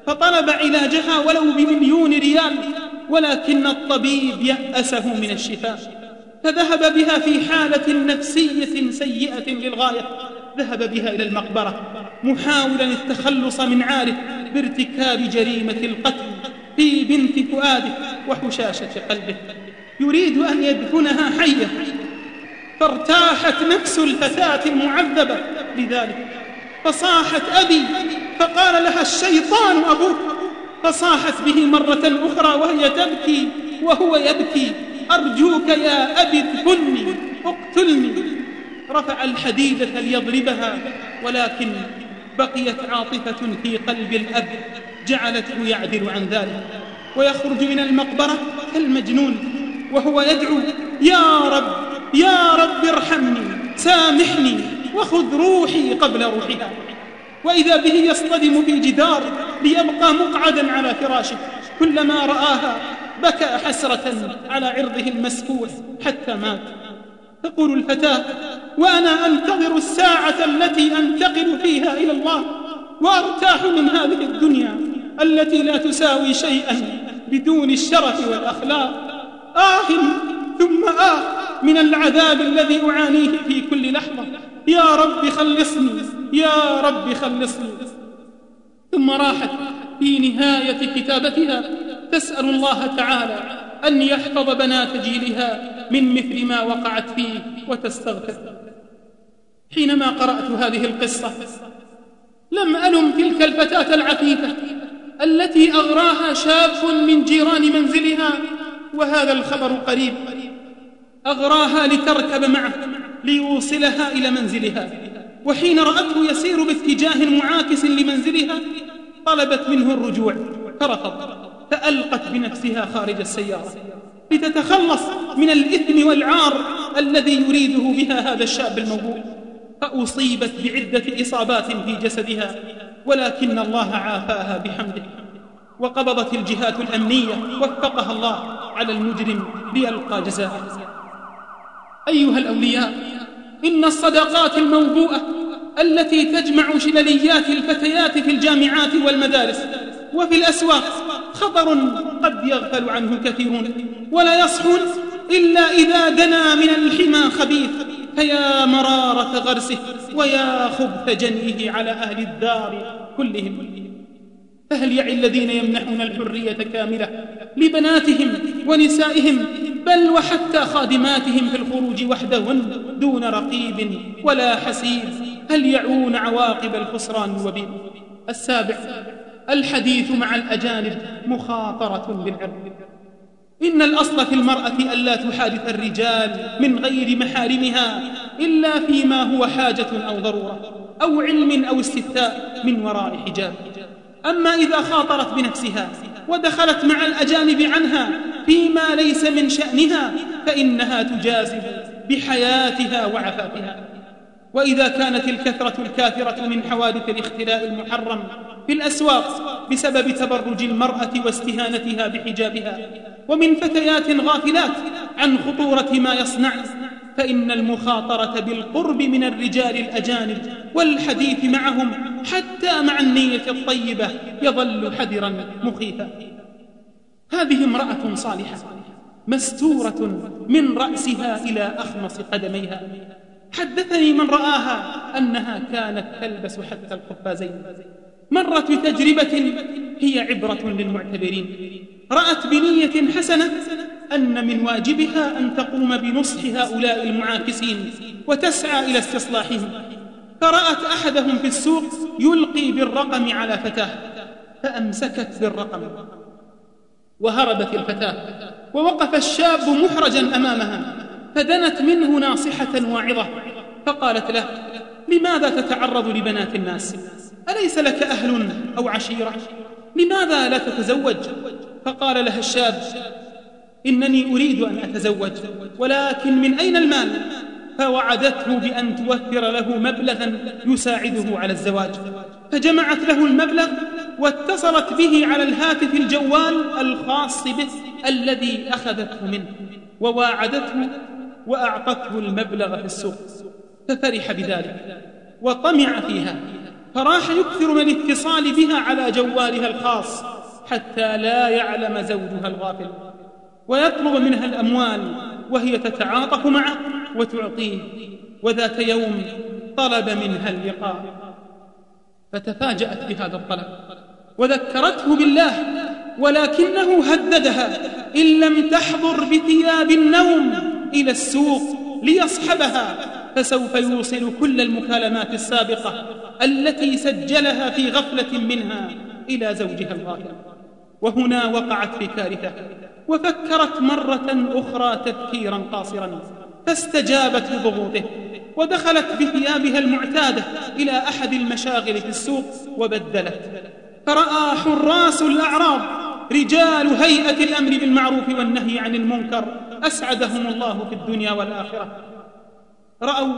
فطلب علاجها ولو بمليون ريال ولكن الطبيب يأسه من الشفاء. فذهب بها في حالة نفسية سيئة للغاية. ذهب بها إلى المقبرة محاولا التخلص من عاره بارتكاب جريمة القتل في بنت فؤاده وحشاشة قلبه. يريد أن يدفنها حية فارتاحت نفس الفتاة المعذبة لذلك. فصاحت أبي فقال لها الشيطان أبوك. فصاحت به مرة أخرى وهي تبكي وهو يبكي. أرجوك يا أبي ادفني اقتلني. رفع الحديدة ليضربها ولكن بقيت عاطفة في قلب الأب جعلته يعدل عن ذلك. ويخرج من المقبرة كالمجنون وهو يدعو يا رب يا رب ارحمني سامحني وخذ روحي قبل روحها. وإذا به يصطدم في جدار ليبقى مقعدا على فراشه كلما رآها بكى حسرة على عرضه المسفوح حتى مات. تقول الفتاة وأنا أنتظر الساعة التي أنتقل فيها إلى الله وأرتاح من هذه الدنيا التي لا تساوي شيئا بدون الشرف والأخلاق. آه ثم آه من العذاب الذي أعانيه في كل لحظة. يا رب خلصني يا رب خلصني. ثم راحت في نهاية كتابتها تسأل الله تعالى أن يحفظ بنات جيلها من مثل ما وقعت فيه وتستغفر. حينما قرأت هذه القصة لم ألم تلك الفتاة العفيفة التي أغراها شاب من جيران منزلها وهذا الخبر قريب. أغراها لتركب معه ليوصلها إلى منزلها. وحين رأته يسير باتجاه معاكس لمنزلها طلبت منه الرجوع فرفض فألقت بنفسها خارج السيارة. لتتخلص من الإثم والعار الذي يريده بها هذا الشاب الموهوب. فأصيبت بعدة إصابات في جسدها ولكن الله عافاها بحمده. وقبضت الجهات الأمنية وفقها الله على المجرم ليلقى جزاءه. أيها الأولياء إن الصداقات الموبوءة التي تجمع شلليات الفتيات في الجامعات والمدارس وفي الأسواق خطر قد يغفل عنه كثيرون ولا يصحون إلا إذا دنا من الحمى خبيث. فيا مرارة غرسه ويا خبث جنيه على أهل الدار كلهم. فهل يعي الذين يمنحون الحرية كاملة لبناتهم ونسائهم بل وحتى خادماتهم في الخروج وحدهن دون رقيب ولا حسيب هل يعون عواقب الخسران الوبيل السابع الحديث مع الأجانب مخاطرة بالعرض إن الأصل في المرأة ألا تحادث الرجال من غير محارمها إلا فيما هو حاجة أو ضرورة أو علم أو استفتاء من وراء حجاب. أما إذا خاطرت بنفسها ودخلت مع الأجانب عنها فيما ليس من شأنها فإنها تجازف بحياتها وعفافها. وإذا كانت الكثرة الكاثرة من حوادث الاختلاء المحرم في الأسواق بسبب تبرج المرأة واستهانتها بحجابها ومن فتيات غافلات عن خطورة ما يصنع فإن المخاطرة بالقرب من الرجال الأجانب والحديث معهم حتى مع النية الطيبة يظل حذرا مخيفا. هذه امرأة صالحة مستورة من رأسها إلى أخمص قدميها. حدثني من رآها أنها كانت تلبس حتى القفازين. مرت بتجربة هي عبرة للمعتبرين. رأت بنية حسنة أن من واجبها أن تقوم بنصح هؤلاء المعاكسين وتسعى إلى استصلاحهم. فرأت أحدهم في السوق يلقي بالرقم على فتاة فأمسكت بالرقم. وهربت الفتاة ووقف الشاب محرجا أمامها فدنت منه ناصحة واعظة فقالت له لماذا تتعرض لبنات الناس؟ أليس لك أهل أو عشيرة؟ لماذا لا تتزوج؟ فقال لها الشاب إنني أريد أن أتزوج ولكن من أين المال؟ فوعدته بأن توفر له مبلغا يساعده على الزواج. فجمعت له المبلغ واتصلت به على الهاتف الجوال الخاص به الذي أخذته منه وواعدته وأعطته المبلغ في السوق ففرح بذلك وطمع فيها. فراح يكثر من الاتصال بها على جوالها الخاص حتى لا يعلم زوجها الغافل ويطلب منها الأموال وهي تتعاطف معه وتعطيه وذات يوم طلب منها اللقاء. فتفاجأت بهذا الطلب وذكرته بالله ولكنه هددها إن لم تحضر بثياب النوم إلى السوق ليصحبها فسوف يوصل كل المكالمات السابقة. التي سجلها في غفلة منها إلى زوجها الغافل. وهنا وقعت في كارثة وفكرت مرة أخرى تفكيرا قاصرا فاستجابت لضغوطه ودخلت بثيابها المعتادة إلى أحد المشاغل في السوق وبدلت. فرأى حراس الأعراض رجال هيئة الأمر بالمعروف والنهي عن المنكر أسعدهم الله في الدنيا والآخرة. رأوا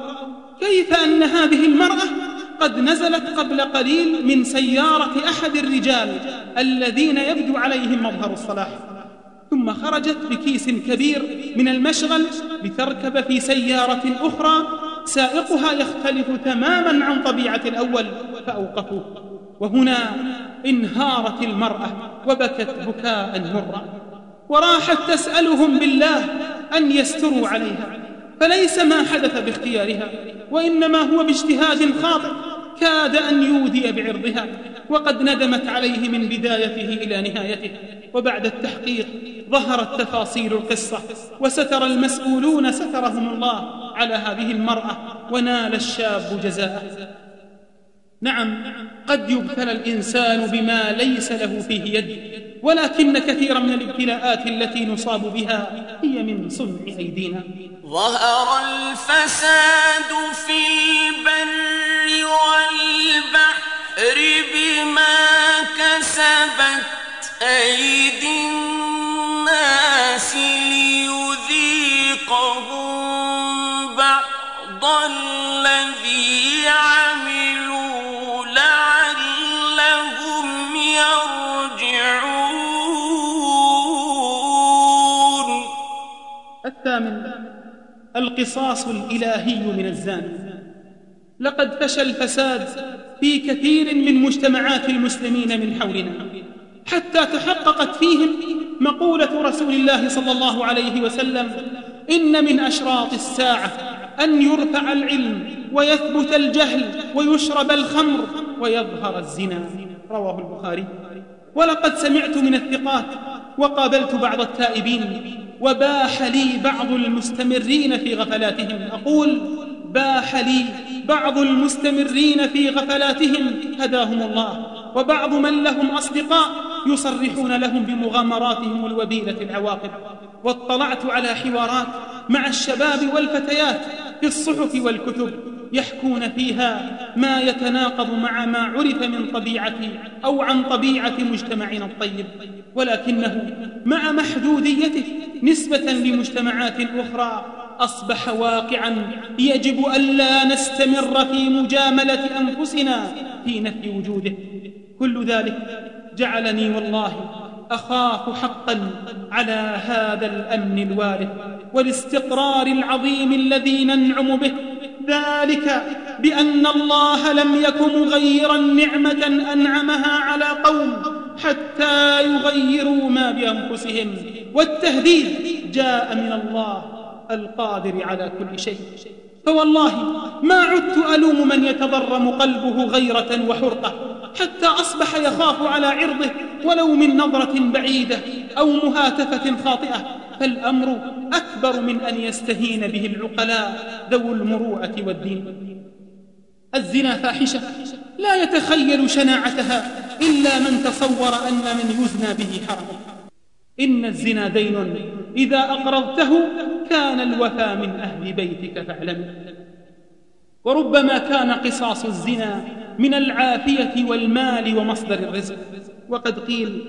كيف أن هذه المرأة قد نزلت قبل قليل من سيارة أحد الرجال الذين يبدو عليهم مظهر الصلاح. ثم خرجت بكيس كبير من المشغل لتركب في سيارة أخرى سائقها يختلف تماما عن طبيعة الأول فأوقفوه. وهنا انهارت المرأة وبكت بكاء مرا وراحت تسألهم بالله أن يستروا عليها. فليس ما حدث باختيارها وإنما هو باجتهاد خاطئ. كاد أن يودي بعرضها وقد ندمت عليه من بدايته إلى نهايته. وبعد التحقيق ظهرت تفاصيل القصة وستر المسؤولون سترهم الله على هذه المرأة ونال الشاب جزاءه. نعم قد يبتلى الإنسان بما ليس له فيه يد. ولكن كثيرا من الابتلاءات التي نصاب بها هي من صنع أيدينا. ظهر الفساد في البر والبحر بما كسبت أيدي الناس ليذيقهم بعض القصاص الإلهي من الزاني لقد فشى الفساد في كثير من مجتمعات المسلمين من حولنا. حتى تحققت فيهم مقولة رسول الله صلى الله عليه وسلم إن من أشراط الساعة أن يرفع العلم ويثبت الجهل ويشرب الخمر ويظهر الزنا. رواه البخاري. ولقد سمعت من الثقات وقابلت بعض التائبين وباح لي بعض المستمرين في غفلاتهم. أقول باح لي بعض المستمرين في غفلاتهم. هداهم الله. وبعض من لهم أصدقاء يصرحون لهم بمغامراتهم الوبيلة العواقب. واطلعت على حوارات مع الشباب والفتيات في الصحف والكتب يحكون فيها ما يتناقض مع ما عرف من طبيعة أو عن طبيعة مجتمعنا الطيب. ولكنه مع محدوديته نسبة لمجتمعات أخرى أصبح واقعا يجب ألا نستمر في مجاملة أنفسنا في نفي وجوده. كل ذلك جعلني والله أخاف حقا على هذا الأمن الوارث والاستقرار العظيم الذي ننعم به. ذلك بأن الله لم يك مغيرا نعمة أنعمها على قوم حتى يغيروا ما بأنفسهم. والتهديد جاء من الله القادر على كل شيء. فوالله ما عدت ألوم من يتضرم قلبه غيرة وحرقة حتى أصبح يخاف على عرضه ولو من نظرة بعيدة أو مهاتفة خاطئة. فالأمر أكبر من أن يستهين به العقلاء ذو المروءة والدين. الزنا فاحشة لا يتخيل شناعتها إلا من تصور أن من يزنى به حرام. إن الزنا دين إذا أقرضته كان الوفى من أهل بيتك فاعلم. وربما كان قصاص الزنا من العافية والمال ومصدر الرزق. وقد قيل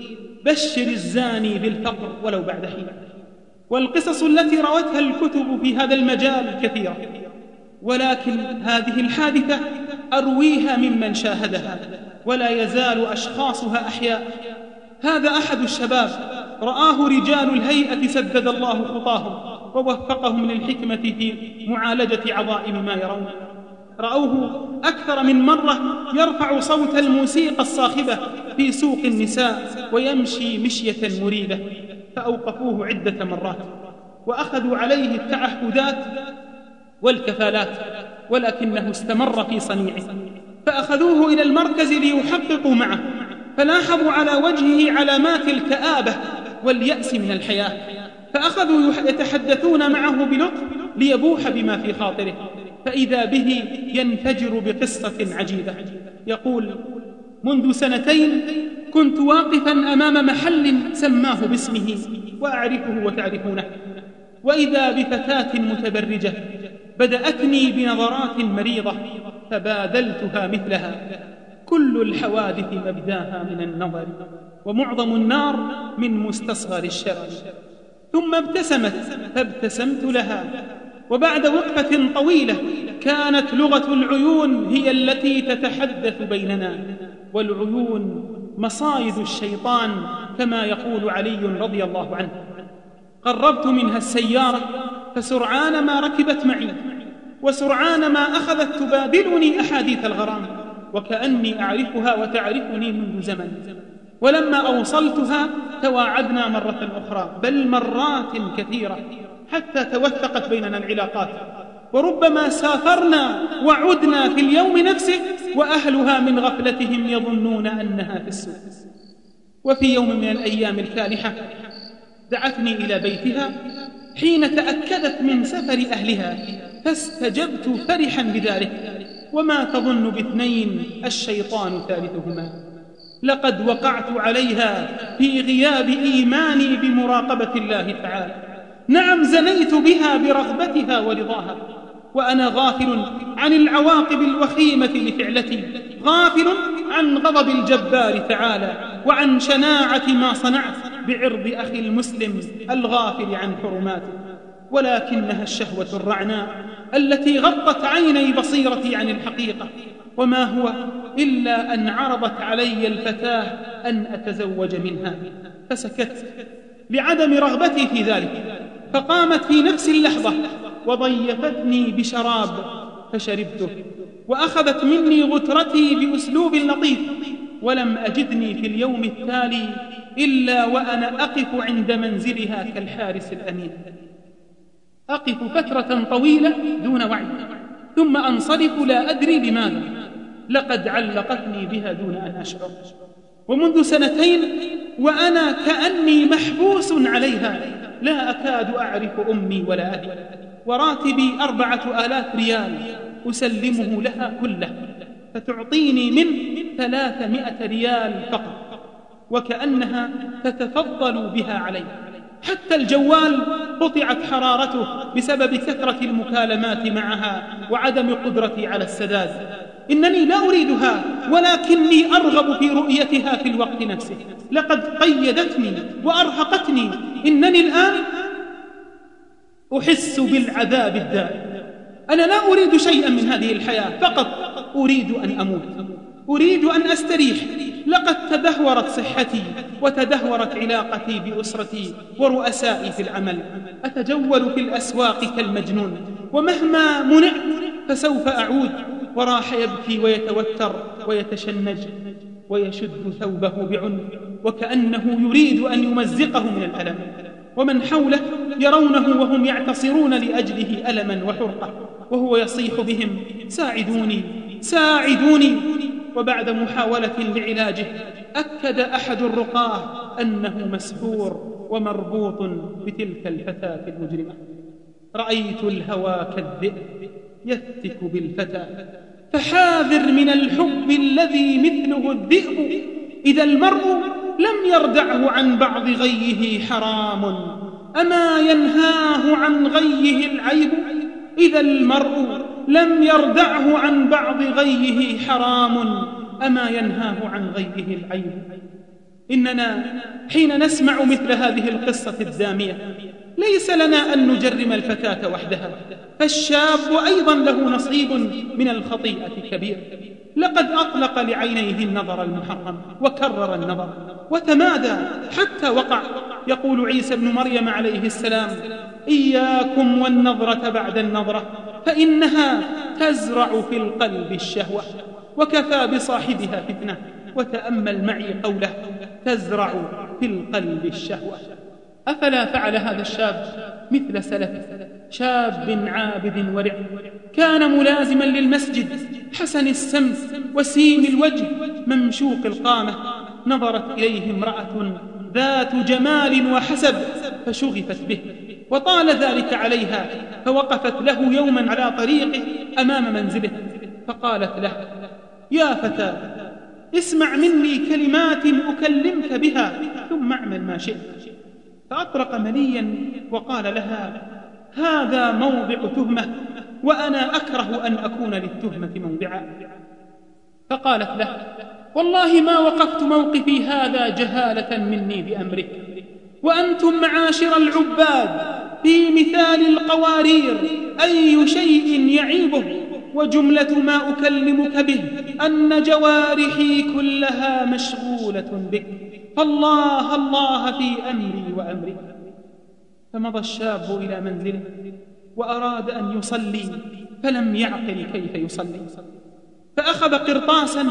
بشر الزاني بالفقر ولو بعد حين. والقصص التي روتها الكتب في هذا المجال كثيرة. ولكن هذه الحادثة أرويها ممن شاهدها ولا يزال أشخاصها أحياء. هذا أحد الشباب رآه رجال الهيئة سدد الله خطاهم ووفقهم للحكمة في معالجة عظائم ما يرون. رأوه أكثر من مرة يرفع صوت الموسيقى الصاخبة في سوق النساء ويمشي مشية مريبة فأوقفوه عدة مرات وأخذوا عليه التعهدات والكفالات ولكنه استمر في صنيعه. فأخذوه إلى المركز ليحققوا معه. فلاحظوا على وجهه علامات الكآبة واليأس من الحياة. فأخذوا يتحدثون معه بلطف ليبوح بما في خاطره. فإذا به ينفجر بقصة عجيبة. يقول منذ سنتين كنت واقفا أمام محل سماه باسمه وأعرفه وتعرفونه. وإذا بفتاة متبرجة بدأتني بنظرات مريضة فبادلتها مثلها. كل الحوادث مبداها من النظر ومعظم النار من مستصغر الشر. ثم ابتسمت فابتسمت لها وبعد وقفة طويلة كانت لغة العيون هي التي تتحدث بيننا والعيون مصايد الشيطان كما يقول علي رضي الله عنه. قربت منها السيارة فسرعان ما ركبت معي وسرعان ما أخذت تبادلني أحاديث الغرام وكأني أعرفها وتعرفني منذ زمن. ولما أوصلتها تواعدنا مرة أخرى بل مرات كثيرة حتى توثقت بيننا العلاقات. وربما سافرنا وعدنا في اليوم نفسه وأهلها من غفلتهم يظنون أنها في السوق وفي يوم من الأيام الكالحة دعتني إلى بيتها حين تأكدت من سفر أهلها فاستجبت فرحا بذلك وما تظن باثنين الشيطان ثالثهما. لقد وقعت عليها في غياب إيماني بمراقبة الله تعالى. نعم زنيت بها برغبتها ورضاها وأنا غافل عن العواقب الوخيمة لفعلتي غافل عن غضب الجبار تعالى وعن شناعة ما صنعت. بعرض أخي المسلم الغافل عن حرماته ولكنها الشهوة الرعناء التي غطت عيني بصيرتي عن الحقيقة. وما هو إلا أن عرضت علي الفتاة أن أتزوج منها. فسكت لعدم رغبتي في ذلك فقامت في نفس اللحظة وضيفتني بشراب فشربته وأخذت مني غترتي بأسلوب لطيف. ولم أجدني في اليوم التالي إلا وأنا أقف عند منزلها كالحارس الأمين. أقف فترة طويلة دون وعي ثم أنصرف لا أدري لماذا لقد علقتني بها دون أن أشعر. ومنذ سنتين وأنا كأني محبوس عليها لا أكاد أعرف أمي ولا أبي. وراتبي أربعة آلاف ريال أسلمه لها كله فتعطيني منه ثلاثمائة ريال فقط وكأنها تتفضل بها علي حتى الجوال قطعت حرارته بسبب كثرة المكالمات معها وعدم قدرتي على السداد. إنني لا أريدها ولكني أرغب في رؤيتها في الوقت نفسه. لقد قيدتني وأرهقتني. إنني الآن أحس بالعذاب الدائم. أنا لا أريد شيئا من هذه الحياة فقط أريد أن أموت. أريد أن أستريح. لقد تدهورت صحتي وتدهورت علاقتي بأسرتي ورؤسائي في العمل. أتجول في الأسواق كالمجنون. ومهما منعت فسوف أعود وراح يبكي ويتوتر ويتشنج ويشد ثوبه بعنف. وكأنه يريد أن يمزقه من الألم. ومن حوله يرونه وهم يعتصرون لأجله ألما وحرقة. وهو يصيح بهم ساعدوني ساعدوني. وبعد محاولة لعلاجه أكد أحد الرقاة أنه مسحور ومربوط بتلك الفتاة المجرمة. رأيت الهوى كالذئب يفتك بالفتى فحاذر من الحب الذي مثله الذئب. إذا المرء لم يردعه عن بعض غيه حرام أما ينهاه عن غيه العيب؟ إذا المرء لم يردعه عن بعض غيه حرام أما ينهاه عن غيه العيب إننا حين نسمع مثل هذه القصة الدامية ليس لنا أن نجرم الفتاة وحدها فالشاب أيضا له نصيب من الخطيئة كبير. لقد أطلق لعينيه النظر المحرم وكرر النظر وتمادى حتى وقع. يقول عيسى ابن مريم عليه السلام إياكم والنظرة بعد النظرة فإنها تزرع في القلب الشهوة وكفى بصاحبها فتنة وتأمل معي قوله تزرع في القلب الشهوة. أفلا فعل هذا الشاب مثل سلف؟ شاب عابد ورع. كان ملازما للمسجد حسن السمت وسيم الوجه ممشوق القامة. نظرت إليه امرأة ذات جمال وحسب فشغفت به. وطال ذلك عليها فوقفت له يوما على طريقه أمام منزله. فقالت له يا فتى اسمع مني كلمات أكلمك بها ثم اعمل ما شئت. فأطرق مليا وقال لها هذا موضع تهمة وأنا أكره أن أكون للتهمة موضعا. فقالت له والله ما وقفت موقفي هذا جهالة مني بأمرك وأنتم معاشر العباد في مثال القوارير أي شيء يعيبه وجملة ما أكلمك به أن جوارحي كلها مشغولة بك. فالله الله في أمري وأمرك فمضى الشاب إلى منزله وأراد أن يصلي فلم يعقل كيف يصلي. فأخذ قرطاسا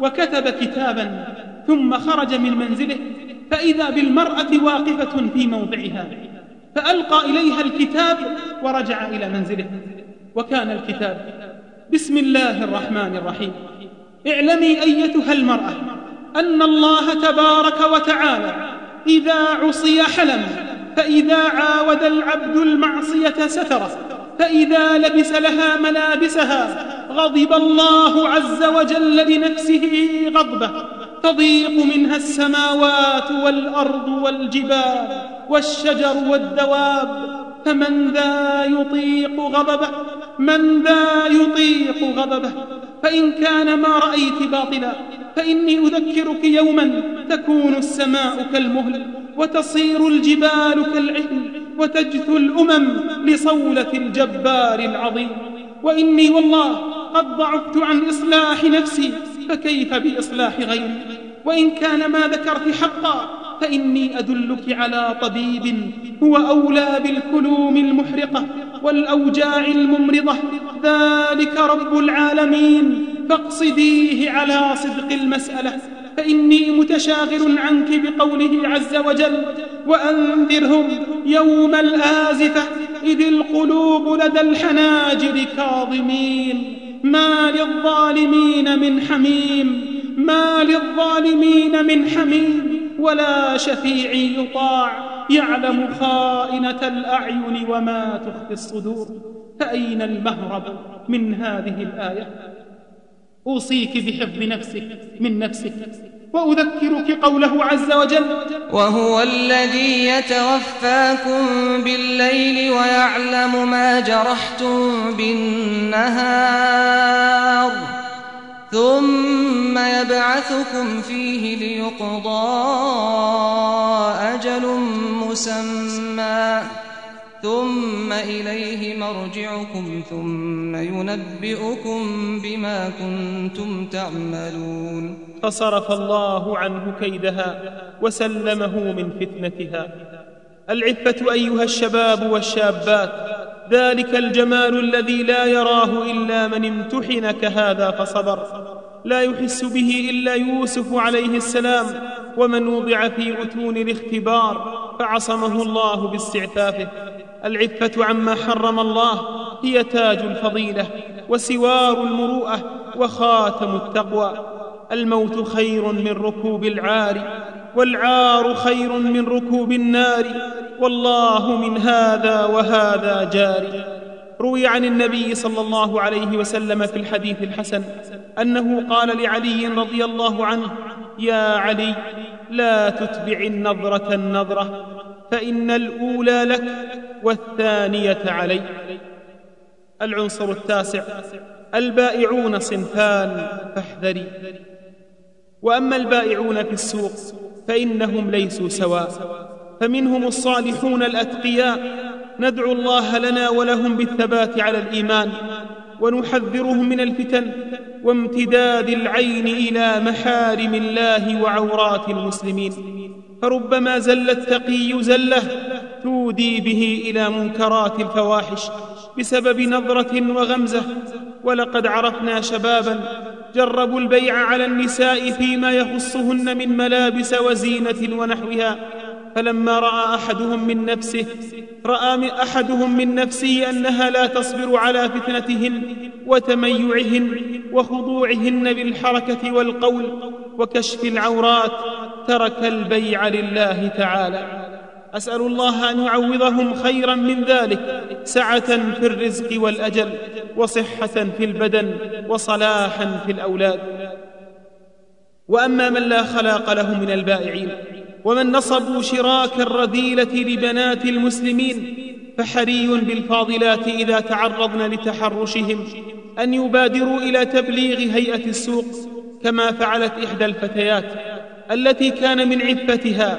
وكتب كتابا ثم خرج من منزله. فإذا بالمرأة واقفة في موضعها فألقى إليها الكتاب ورجع إلى منزله. وكان الكتاب بسم الله الرحمن الرحيم اعلمي أيتها المرأة. أن الله تبارك وتعالى إذا عصي حلم فإذا عاود العبد المعصية سترة فإذا لبس لها ملابسها غضب الله عز وجل لنفسه غضبة تضيق منها السماوات والأرض والجبال والشجر والدواب فمن ذا يطيق غضبه من ذا يطيق غضبه. فإن كان ما رأيت باطلا فإني أذكرك يوما تكون السماء كالمهل وتصير الجبال كالعهن وتجثو الأمم لصولة الجبار العظيم. وإني والله قد ضعفت عن إصلاح نفسي فكيف بإصلاح غيري؟ وإن كان ما ذكرت حقا فإني أدلك على طبيب هو أولى بالكلوم المحرقة والأوجاع الممرضة. ذلك رب العالمين. فاقصديه على صدق المسألة. فإني متشاغل عنك بقوله عز وجل وأنذرهم يوم الآزفة إذ القلوب لدى الحناجر كاظمين. ما للظالمين من حميم. ما للظالمين من حميم ولا شفيع يطاع يعلم خائنة الأعين وما تخفي الصدور. فأين المهرب من هذه الآية؟ أوصيك بحفظ نفسك من نفسك. وأذكرك قوله عز وجل وهو الذي يتوفاكم بالليل ويعلم ما جرحتم بالنهار ثم يبعثكم فيه ليقضى أجل مسمى. ثم إليه مرجعكم ثم ينبئكم بما كنتم تعملون. فصرف الله عنه كيدها وسلمه من فتنتها. العفة أيها الشباب والشابات ذلك الجمال الذي لا يراه إلا من امتحن كهذا فصبر. لا يحس به إلا يوسف عليه السلام ومن وضع في أتون الاختبار فعصمه الله باستعفافه. العفة عما حرم الله هي تاج الفضيلة وسوار المروءة وخاتم التقوى. الموت خير من ركوب العار والعار خير من ركوب النار والله من هذا وهذا جاري روي عن النبي صلى الله عليه وسلم في الحديث الحسن أنه قال لعلي رضي الله عنه يا علي لا تتبع النظرة النظرة فإن الأولى لك والثانية علي. العنصر التاسع البائعون صنفان فاحذري. وأما البائعون في السوق فإنهم ليسوا سواء فمنهم الصالحون الأتقياء ندعو الله لنا ولهم بالثبات على الإيمان ونحذرهم من الفتن وامتداد العين إلى محارم الله وعورات المسلمين. فربما زل التقي زلة تودي به إلى منكرات الفواحش بسبب نظرة وغمزة. ولقد عرفنا شبابا جربوا البيع على النساء فيما يخصهن من ملابس وزينة ونحوها فلما رأى أحدهم من نفسه رأى من أحدهم من نفسه أنها لا تصبر على فتنتهن وتميعهن وخضوعهن بالحركة والقول وكشف العورات ترك البيع لله تعالى. أسأل الله أن يعوضهم خيرا من ذلك سعة في الرزق والأجل وصحة في البدن وصلاحا في الأولاد. وأما من لا خلاق له من البائعين ومن نصبوا شراك الرذيلة لبنات المسلمين فحري بالفاضلات إذا تعرضن لتحرشهم أن يبادروا إلى تبليغ هيئة السوق كما فعلت إحدى الفتيات التي كان من عفتها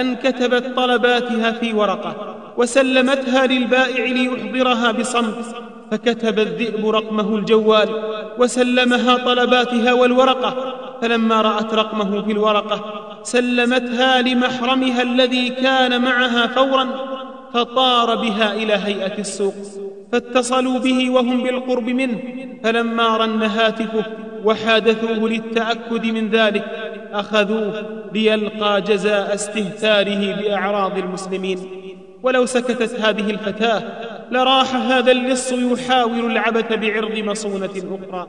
أن كتبت طلباتها في ورقة وسلمتها للبائع ليحضرها بصمت فكتب الذئب رقمه الجوال وسلمها طلباتها والورقة فلما رأت رقمه في الورقة سلمتها لمحرمها الذي كان معها فورا فطار بها إلى هيئة السوق فاتصلوا به وهم بالقرب منه فلما رن هاتفه وحادثوه للتأكد من ذلك أخذوه ليلقى جزاء استهتاره بأعراض المسلمين. ولو سكتت هذه الفتاة لراح هذا اللص يحاول العبث بعرض مصونة أخرى.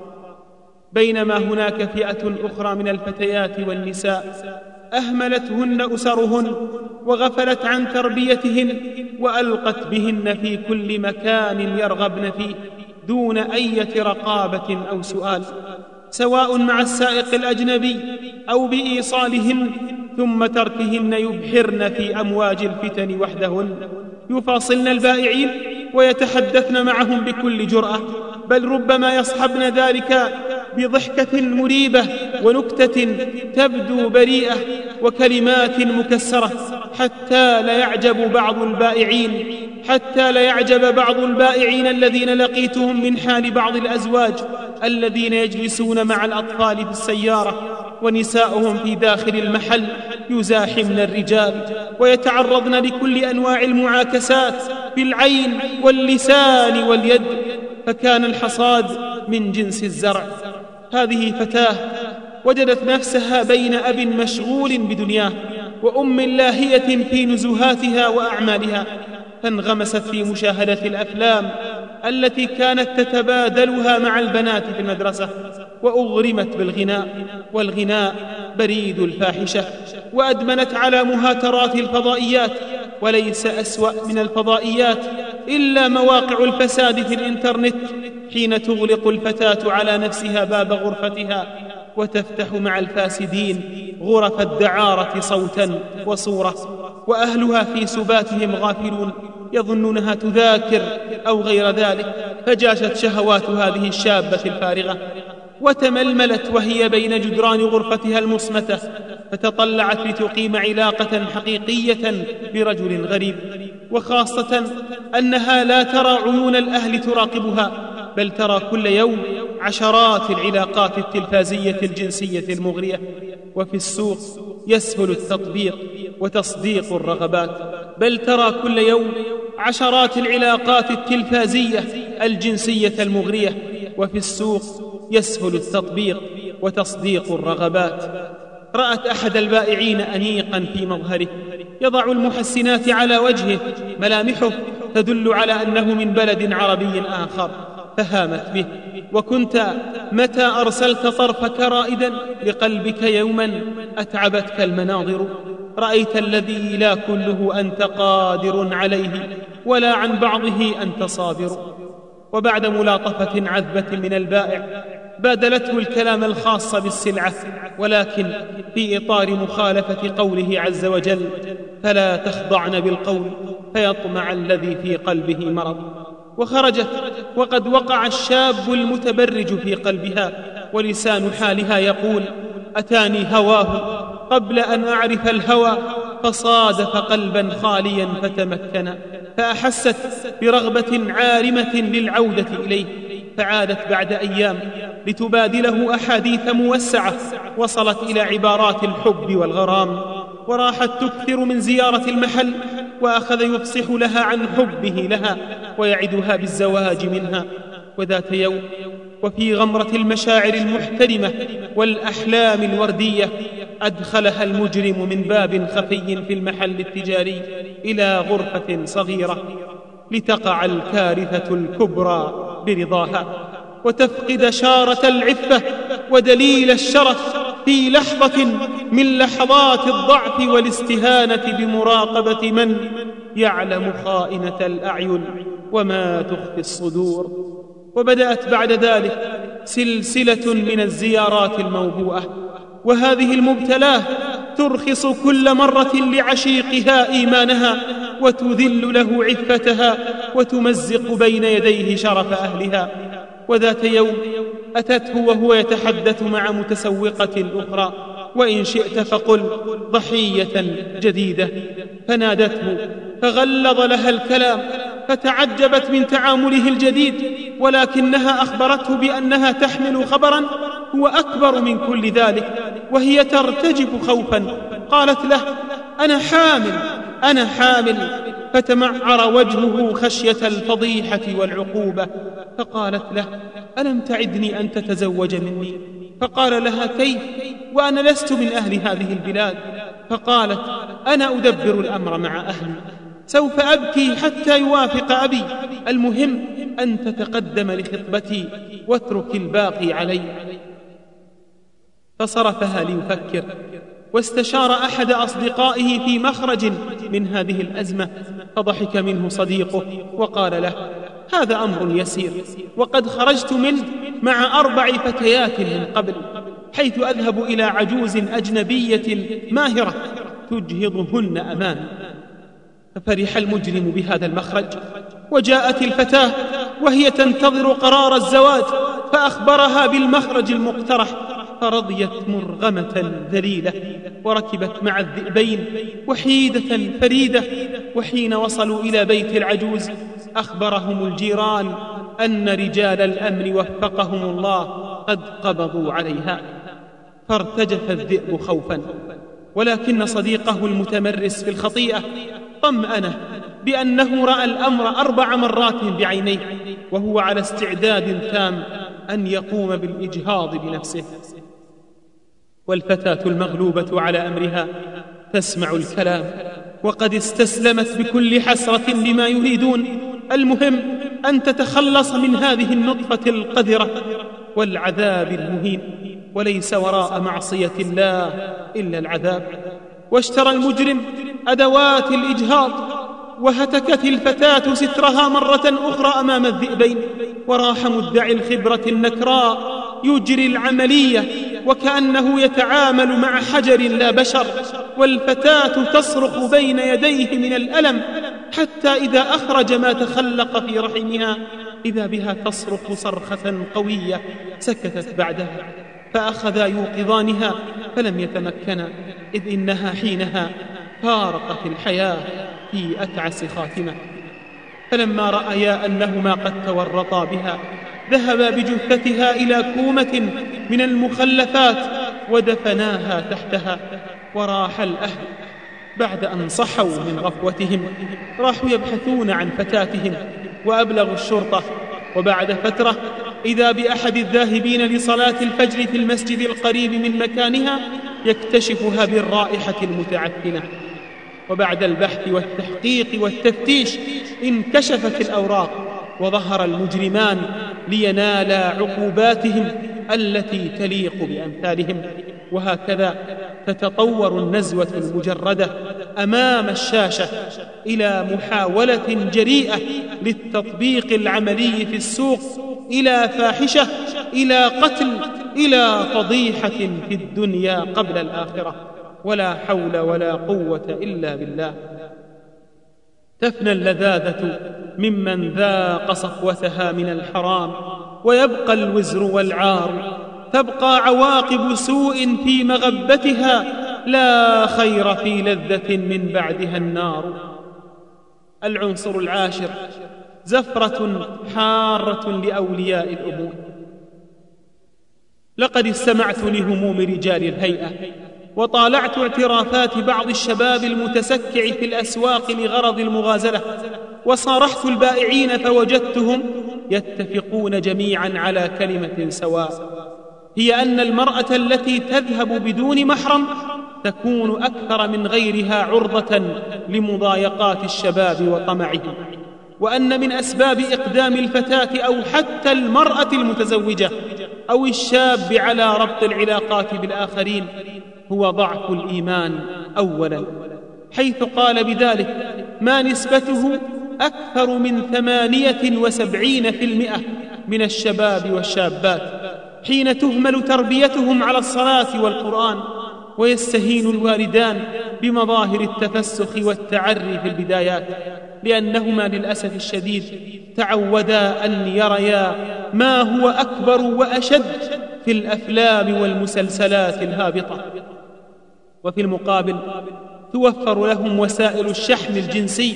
بينما هناك فئة أخرى من الفتيات والنساء أهملتهن أسرهن وغفلت عن تربيتهن وألقت بهن في كل مكان يرغبن فيه دون إيه رقابه أو سؤال سواء مع السائق الأجنبي أو بإيصالهن ثم تركهن يبحرن في أمواج الفتن وحدهن. يفاصلن البائعين ويتحدثن معهم بكل جرأة بل ربما يصحبن ذلك بضحكة مريبة ونكتة تبدو بريئة وكلمات مكسرة حتى لا يعجب بعض البائعين حتى لا يعجب بعض البائعين الذين لقيتهم من حال بعض الأزواج الذين يجلسون مع الأطفال في السيارة ونساؤهم في داخل المحل يزاحمن الرجال ويتعرضن لكل أنواع المعاكسات بالعين واللسان واليد فكان الحصاد من جنس الزرع. هذه فتاة وجدت نفسها بين أب مشغول بدنياه وأم لاهية في نزهاتها وأعمالها فانغمست في مشاهدة الأفلام التي كانت تتبادلها مع البنات في المدرسة وأغرمت بالغناء والغناء بريد الفاحشة وأدمنت على مهاترات الفضائيات وليس أسوأ من الفضائيات إلا مواقع الفساد في الإنترنت حين تغلق الفتاة على نفسها باب غرفتها وتفتح مع الفاسدين غرف الدعارة صوتا وصورة وأهلها في سباتهم غافلون يظنونها تذاكر أو غير ذلك فجاشت شهوات هذه الشابة الفارغة وتململت وهي بين جدران غرفتها المصمتة فتطلعت لتقيم علاقة حقيقية برجل غريب. وخاصة أنها لا ترى عيون الأهل تراقبها بل ترى كل يوم عشرات العلاقات التلفازية الجنسية المغرية. وفي السوق يسهل التطبيق وتصديق الرغبات بل ترى كل يوم عشرات العلاقات التلفازية الجنسية المغرية. وفي السوق يسهل التطبيق وتصديق الرغبات. رأت أحد البائعين أنيقا في مظهره. يضع المحسنات على وجهه. ملامحه تدل على أنه من بلد عربي آخر. فهامت به. وكنت متى أرسلت طرفك رائدا؟ لقلبك يوما. أتعبتك المناظر. رأيت الذي لا كله أنت قادر عليه ولا عن بعضه أنت صابر. وبعد ملاطفة عذبة من البائع بادلته الكلام الخاص بالسلعة ولكن في إطار مخالفة قوله عز وجل فلا تخضعن بالقول فيطمع الذي في قلبه مرض وخرجت وقد وقع الشاب المتبرج في قلبها ولسان حالها يقول أتاني هواه قبل أن أعرف الهوى فصادف قلبا خاليا فتمكن فأحست برغبة عارمة للعودة إليه فعادت بعد أيام لتبادله أحاديث موسعة وصلت إلى عبارات الحب والغرام وراحت تكثر من زيارة المحل وأخذ يفصح لها عن حبه لها ويعدها بالزواج منها. وذات يوم وفي غمرة المشاعر المحترمة والأحلام الوردية أدخلها المجرم من باب خفي في المحل التجاري إلى غرفة صغيرة لتقع الكارثة الكبرى برضاها وتفقد شارة العفة ودليل الشرف في لحظة من لحظات الضعف والاستهانة بمراقبة من يعلم خائنة الأعين وما تخفي الصدور. وبدأت بعد ذلك سلسلة من الزيارات الموبوءة وهذه المبتلاه ترخص كل مرة لعشيقها إيمانها وتذل له عفتها وتمزق بين يديه شرف أهلها. وذات يوم أتته وهو يتحدث مع متسوقة أخرى وإن شئت فقل ضحية جديدة. فنادته فغلظ لها الكلام فتعجبت من تعامله الجديد ولكنها أخبرته بأنها تحمل خبرا هو أكبر من كل ذلك وهي ترتجف خوفا. قالت له أنا حامل أنا حامل. فتمعر وجهه خشية الفضيحة والعقوبة. فقالت له ألم تعدني أن تتزوج مني؟ فقال لها كيف؟ وأنا لست من أهل هذه البلاد. فقالت أنا أدبر الأمر مع أهلي. سوف أبكي حتى يوافق أبي. المهم أن تتقدم لخطبتي واترك الباقي علي. فصرفها ليفكر. واستشار أحد أصدقائه في مخرج من هذه الأزمة. فضحك منه صديقه وقال له هذا أمر يسير. وقد خرجت منه مع أربع فتيات من قبل حيث أذهب إلى عجوز أجنبية ماهرة تجهضهن أمامي ففرح المجرم بهذا المخرج؟ وجاءت الفتاة وهي تنتظر قرار الزواج فأخبرها بالمخرج المقترح فرضيت مرغمة ذليلة وركبت مع الذئبين وحيدة فريدة وحين وصلوا إلى بيت العجوز أخبرهم الجيران أن رجال الأمن وفقهم الله قد قبضوا عليها فارتجف الذئب خوفا ولكن صديقه المتمرس في الخطيئة طمأنه بأنه رأى الأمر أربع مرات بعينيه وهو على استعداد تام أن يقوم بالإجهاض بنفسه. والفتاة المغلوبة على أمرها تسمع الكلام وقد استسلمت بكل حسرة لما يريدون. المهم أن تتخلص من هذه النطفة القذرة والعذاب المهين وليس وراء معصية الله إلا العذاب. واشترى المجرم أدوات الإجهاض وهتكت الفتاة سترها مرة أخرى أمام الذئبين وراح مدعي الخبرة النكراء يجري العملية وكأنه يتعامل مع حجر لا بشر والفتاة تصرخ بين يديه من الألم حتى إذا أخرج ما تخلق في رحمها إذا بها تصرخ صرخة قوية سكتت بعدها فأخذا يوقظانها فلم يتمكنا إذ إنها حينها فارقت الحياة في أتعس خاتمة. فلما رأيا أنهما قد تورطا بها ذهبا بجثتها إلى كومة من المخلفات ودفناها تحتها وراح الأهل بعد أن صحوا من غفوتهم راحوا يبحثون عن فتاتهم وأبلغوا الشرطة وبعد فترة إذا بأحد الذاهبين لصلاة الفجر في المسجد القريب من مكانها يكتشفها بالرائحة المتعفنة. وبعد البحث والتحقيق والتفتيش انكشفت الأوراق وظهر المجرمان لينالا عقوباتهم التي تليق بأمثالهم. وهكذا تتطور النزوة المجردة أمام الشاشة إلى محاولة جريئة للتطبيق العملي في السوق إلى فاحشة إلى قتل إلى فضيحة في الدنيا قبل الآخرة. ولا حول ولا قوة إلا بالله. تفنى اللذاذة ممن ذاق صفوتها من الحرام ويبقى الوزر والعار. تبقى عواقب سوء في مغبتها لا خير في لذة من بعدها النار. العنصر العاشر زفرة حارة لأولياء الأمور. لقد استمعت لهموم رجال الهيئة وطالعت اعترافات بعض الشباب المتسكع في الأسواق لغرض المغازلة وصارحت البائعين فوجدتهم يتفقون جميعا على كلمة سواء. هي أن المرأة التي تذهب بدون محرم تكون أكثر من غيرها عرضة لمضايقات الشباب وطمعهم. وأن من أسباب إقدام الفتاة أو حتى المرأة المتزوجة أو الشاب على ربط العلاقات بالآخرين هو ضعف الإيمان أولا. حيث قال بذلك ما نسبته أكثر من ثمانية وسبعين في المئة من الشباب والشابات حين تهمل تربيتهم على الصلاة والقرآن ويستهين الوالدان بمظاهر التفسخ والتعري في البدايات لأنهما للأسف الشديد تعودا أن يريا ما هو أكبر وأشد في الأفلام والمسلسلات الهابطة. وفي المقابل توفر لهم وسائل الشحن الجنسي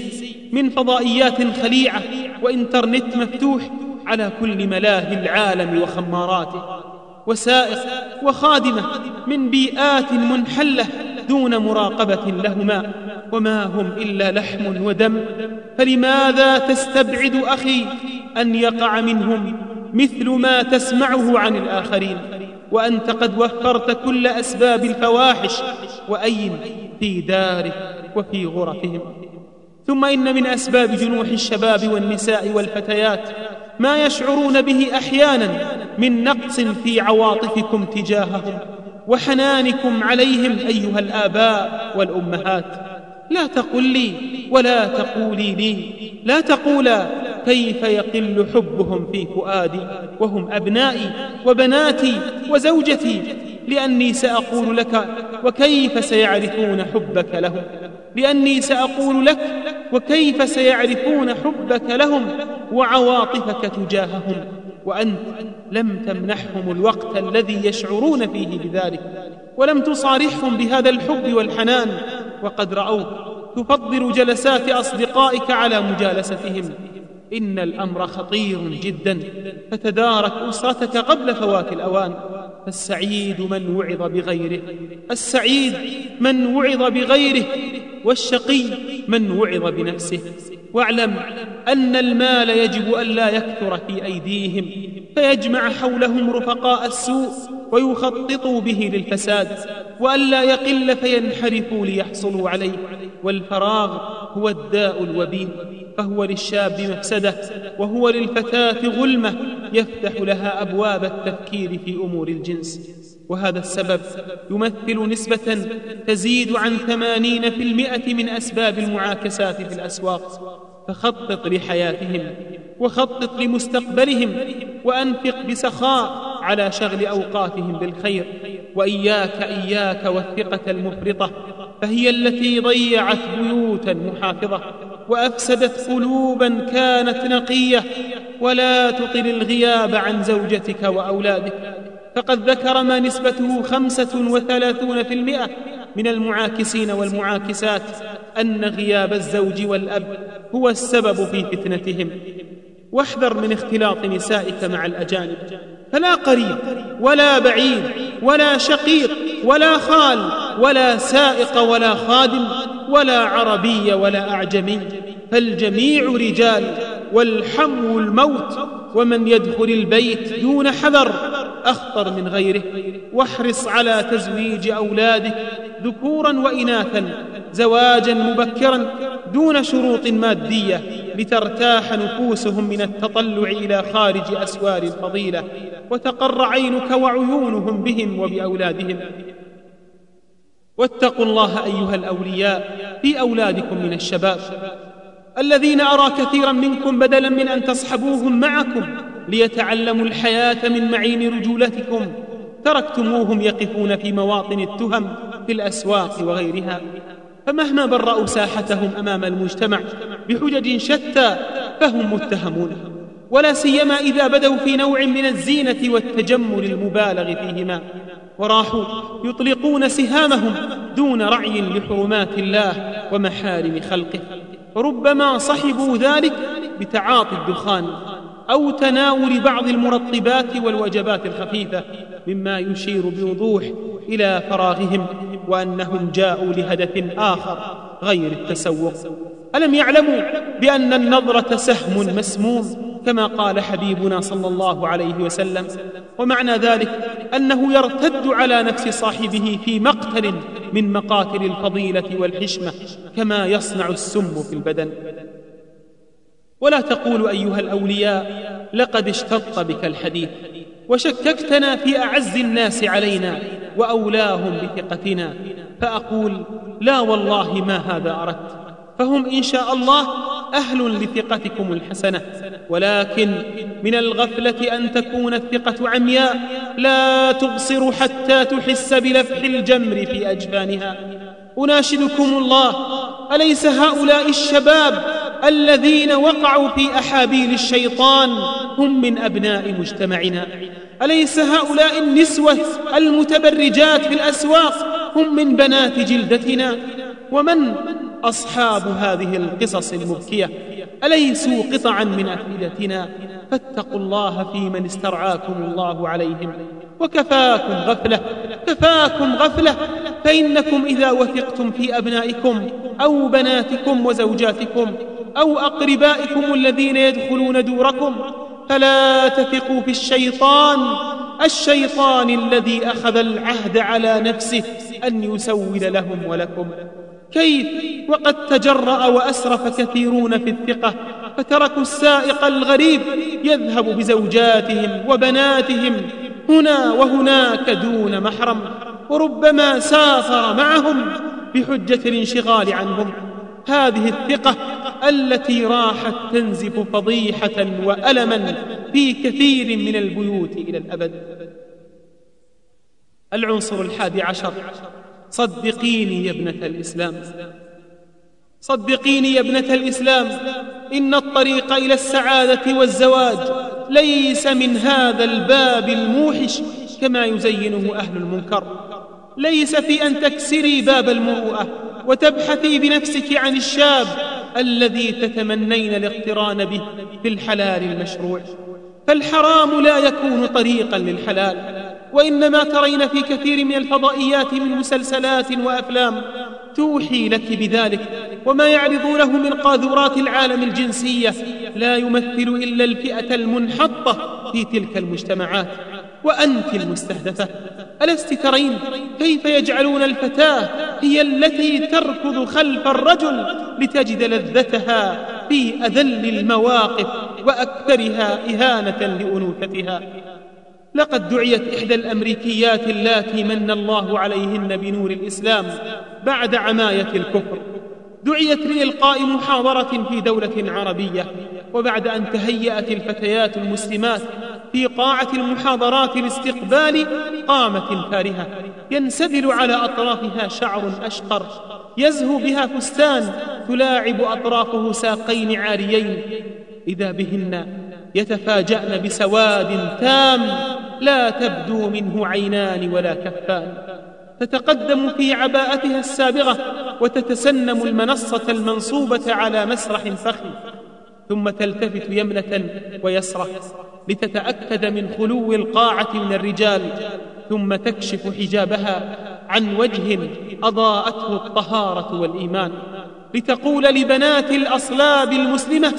من فضائيات خليعة وإنترنت مفتوح على كل ملاهي العالم وخماراته. وسائق وخادمة من بيئات منحلة دون مراقبة لهما وما هم إلا لحم ودم. فلماذا تستبعد أخي أن يقع منهم مثل ما تسمعه عن الآخرين؟ وأنت قد وفرت كل أسباب الفواحش وأين في دارك وفي غرفهم؟ ثم إن من أسباب جنوح الشباب والنساء والفتيات ما يشعرون به أحيانا من نقص في عواطفكم تجاههم وحنانكم عليهم أيها الآباء والأمهات. لا تقل لي ولا تقولي لي. لا تقولا كيف يقل حبهم في فؤادي وهم أبنائي وبناتي وزوجتي لأني سأقول لك وكيف سيعرفون حبك لهم. لأني سأقول لك وكيف سيعرفون حبك لهم وعواطفك تجاههم وأنت لم تمنحهم الوقت الذي يشعرون فيه بذلك ولم تصارحهم بهذا الحب والحنان وقد رأوك تفضل جلسات أصدقائك على مجالستهم إن الأمر خطير جدا فتدارك أسرتك قبل فوات الأوان فالسعيد من وعظ بغيره السعيد من وعظ بغيره والشقي من وعظ بنفسه. واعلم أن المال يجب ألا يكثر في أيديهم فيجمع حولهم رفقاء السوء ويخططوا به للفساد وألا يقل فينحرفوا ليحصلوا عليه والفراغ هو الداء الوبيل فهو للشاب مفسدة وهو للفتاة غلمة يفتح لها أبواب التفكير في أمور الجنس. وهذا السبب يمثل نسبة تزيد عن ثمانين في المئة من أسباب المعاكسات في الأسواق. فخطط لحياتهم وخطط لمستقبلهم وأنفق بسخاء على شغل أوقاتهم بالخير. وإياك إياك والثقة المفرطة فهي التي ضيعت بيوتا محافظة وأفسدت قلوبا كانت نقية. ولا تطل الغياب عن زوجتك وأولادك. فقد ذكر ما نسبته خمسة وثلاثون في المئة من المعاكسين والمعاكسات أن غياب الزوج والأب هو السبب في فتنتهم. واحذر من اختلاط نسائك مع الأجانب. فلا قريب ولا بعيد ولا شقيق ولا خال ولا سائق ولا خادم ولا عربي ولا أعجمي. فالجميع رجال والحمو الموت ومن يدخل البيت دون حذر أخطر من غيره. واحرص على تزويج أولادك ذكورا وإناثا زواجا مبكرا دون شروط مادية لترتاح نفوسهم من التطلع إلى خارج أسوار الفضيلة. وتقر عينك وعيونهم بهم وبأولادهم. واتقوا الله أيها الأولياء في أولادكم من الشباب. الذين أرى كثيرا منكم بدلا من أن تصحبوهم معكم ليتعلموا الحياة من معين رجولتكم. تركتموهم يقفون في مواطن التهم في الأسواق وغيرها. فمهما برأوا ساحتهم أمام المجتمع بحجج شتى فهم متهمون. ولا سيما إذا بدوا في نوع من الزينة والتجمل المبالغ فيهما. وراحوا يطلقون سهامهم دون رعي لحرمات الله ومحارم خلقه. فربما صحبوا ذلك بتعاطي الدخان. أو تناول بعض المرطبات والوجبات الخفيفة مما يشير بوضوح إلى فراغهم وأنهم جاءوا لهدف آخر غير التسوق. ألم يعلموا بأن النظرة سهم مسموم كما قال حبيبنا صلى الله عليه وسلم؟ ومعنى ذلك أنه يرتد على نفس صاحبه في مقتل من مقاتل الفضيلة والحشمة كما يصنع السم في البدن. ولا تقول أيها الأولياء لقد اشتط بك الحديث وشككتنا في أعز الناس علينا وأولاهم بثقتنا فأقول لا والله ما هذا أردت فهم إن شاء الله أهل لثقتكم الحسنة ولكن من الغفلة أن تكون الثقة عمياء لا تبصر حتى تحس بلفح الجمر في أجفانها. أناشدكم الله أليس هؤلاء الشباب الذين وقعوا في أحابيل الشيطان هم من أبناء مجتمعنا. أليس هؤلاء النسوة المتبرجات في الأسواق هم من بنات جلدتنا؟ ومن أصحاب هذه القصص المبكية؟ أليسوا قطعا من أفئدتنا؟ فاتقوا الله في من استرعاكم الله عليهم. وكفاكم غفلة كفاكم غفلة. فإنكم إذا وثقتم في أبنائكم أو بناتكم وزوجاتكم أو أقربائكم الذين يدخلون دوركم فلا تثقوا في الشيطان الشيطان الذي أخذ العهد على نفسه أن يسول لهم ولكم. كيف؟ وقد تجرأ وأسرف كثيرون في الثقة فتركوا السائق الغريب يذهب بزوجاتهم وبناتهم هنا وهناك دون محرم وربما سافر معهم بحجة الانشغال عنهم. هذه الثقة التي راحت تنزف فضيحة وألما في كثير من البيوت إلى الأبد. العنصر الحادي عشر صدقيني يا ابنة الإسلام. صدقيني يا ابنة الإسلام إن الطريق إلى السعادة والزواج ليس من هذا الباب الموحش كما يزينه أهل المنكر. ليس في أن تكسري باب المروءة وتبحثي بنفسك عن الشاب الذي تتمنين الاقتران به في الحلال المشروع. فالحرام لا يكون طريقا للحلال وإنما ترين في كثير من الفضائيات من مسلسلات وأفلام توحي لك بذلك وما يعرضونه من قاذورات العالم الجنسية لا يمثل إلا الفئة المنحطة في تلك المجتمعات. وأنت المستهدفة. ألست ترين كيف يجعلون الفتاة هي التي تركض خلف الرجل لتجد لذتها في أذل المواقف وأكثرها إهانة لأنوثتها. لقد دعيت إحدى الأمريكيات اللاتي من الله عليهن بنور الإسلام بعد عماية الكفر. دعيت لإلقاء محاضرة في دولة عربية وبعد أن تهيأت الفتيات المسلمات في قاعة المحاضرات لاستقبال قامة فارهة ينسدل على أطرافها شعر أشقر. يزهو بها فستان تلاعب أطرافه ساقين عاريين. إذا بهن يتفاجأن بسواد تام لا تبدو منه عينان ولا كفان. تتقدم في عباءتها السابغة وتتسنم المنصة المنصوبة على مسرح فخم. ثم تلتفت يمنة ويسرة لتتأكد من خلو القاعة من الرجال ثم تكشف حجابها عن وجه أضاءته الطهارة والإيمان. لتقول لبنات الأصلاب المسلمة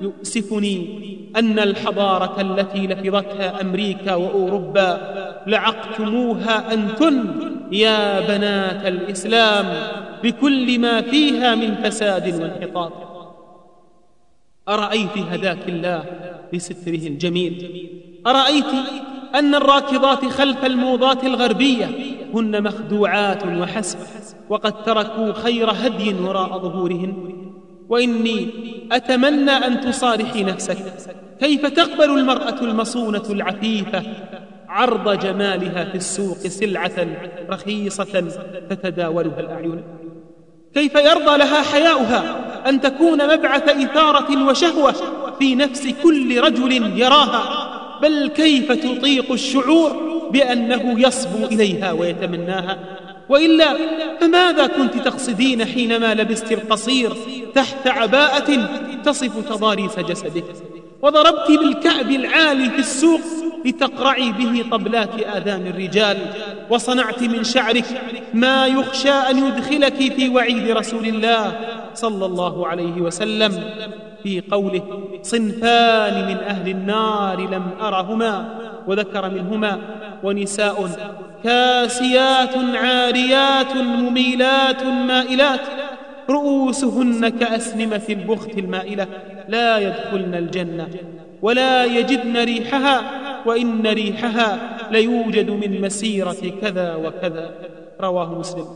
يؤسفني أن الحضارة التي لفظتها أمريكا وأوروبا لعقتموها أنتن يا بنات الإسلام بكل ما فيها من فساد وانحطاط. أرأيت هداك الله لستره الجميل؟ أرأيت أن الراكضات خلف الموضات الغربية هن مخدوعات وحسب وقد تركوا خير هدي وراء ظهورهن. وإني أتمنى أن تصارحي نفسك. كيف تقبل المرأة المصونة العفيفة عرض جمالها في السوق سلعة رخيصة تتداولها الأعين؟ كيف يرضى لها حياؤها أن تكون مبعث إثارة وشهوة في نفس كل رجل يراها بل كيف تطيق الشعور بأنه يصبو إليها ويتمناها؟ وإلا فماذا كنت تقصدين حينما لبست القصير تحت عباءة تصف تضاريس جسدك وضربت بالكعب العالي في السوق لتقرعي به طبلات آذان الرجال وصنعت من شعرك ما يخشى أن يدخلك في وعيد رسول الله صلى الله عليه وسلم. في قوله صنفان من أهل النار لم أرهما وذكر منهما ونساء كاسيات عاريات مميلات مائلات رؤوسهن كأسنمة البخت المائلة لا يدخلن الجنة ولا يجدن ريحها وإن ريحها ليوجد من مسيرة كذا وكذا. رواه مسلم.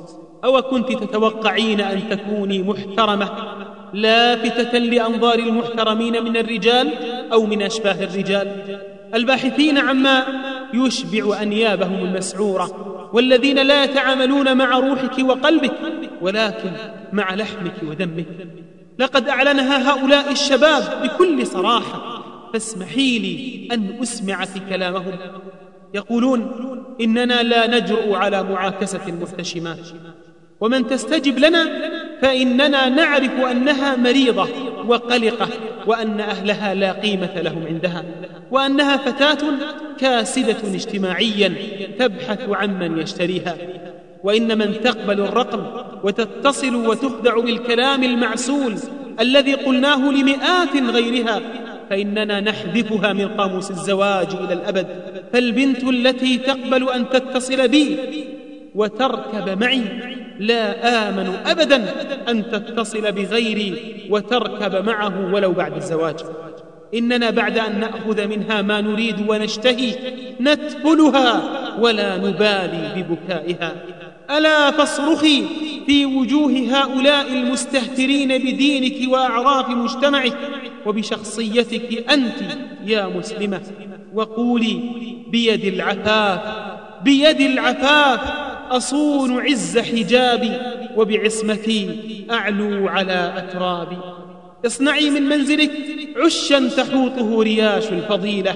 أو كنت تتوقعين أن تكوني محترمة؟ لافتة لأنظار المحترمين من الرجال أو من أشباه الرجال. الباحثين عما يشبع أنيابهم المسعورة. والذين لا يتعاملون مع روحك وقلبك ولكن مع لحمك ودمك لقد أعلنها هؤلاء الشباب بكل صراحة. فاسمحي لي أن أسمعك كلامهم. يقولون إننا لا نجرؤ على معاكسة المحتشمات ومن تستجب لنا فإننا نعرف أنها مريضة وقلقة وأن أهلها لا قيمة لهم عندها وأنها فتاة كاسدة اجتماعيا تبحث عمن يشتريها. وإن من تقبل الرقم وتتصل وتخدع بالكلام المعسول الذي قلناه لمئات غيرها فإننا نحذفها من قاموس الزواج إلى الأبد. فالبنت التي تقبل أن تتصل بي وتركب معي لا آمن أبدا أن تتصل بغيري وتركب معه ولو بعد الزواج. إننا بعد أن نأخذ منها ما نريد ونشتهي نتفلها ولا نبالي ببكائها. ألا فاصرخي في وجوه هؤلاء المستهترين بدينك وأعراف مجتمعك وبشخصيتك أنت يا مسلمة. وقولي بيد العفاف بيد العفاف أصون عز حجابي وبعصمتي أعلو على أترابي. اصنعي من منزلك عشا تحوطه رياش الفضيلة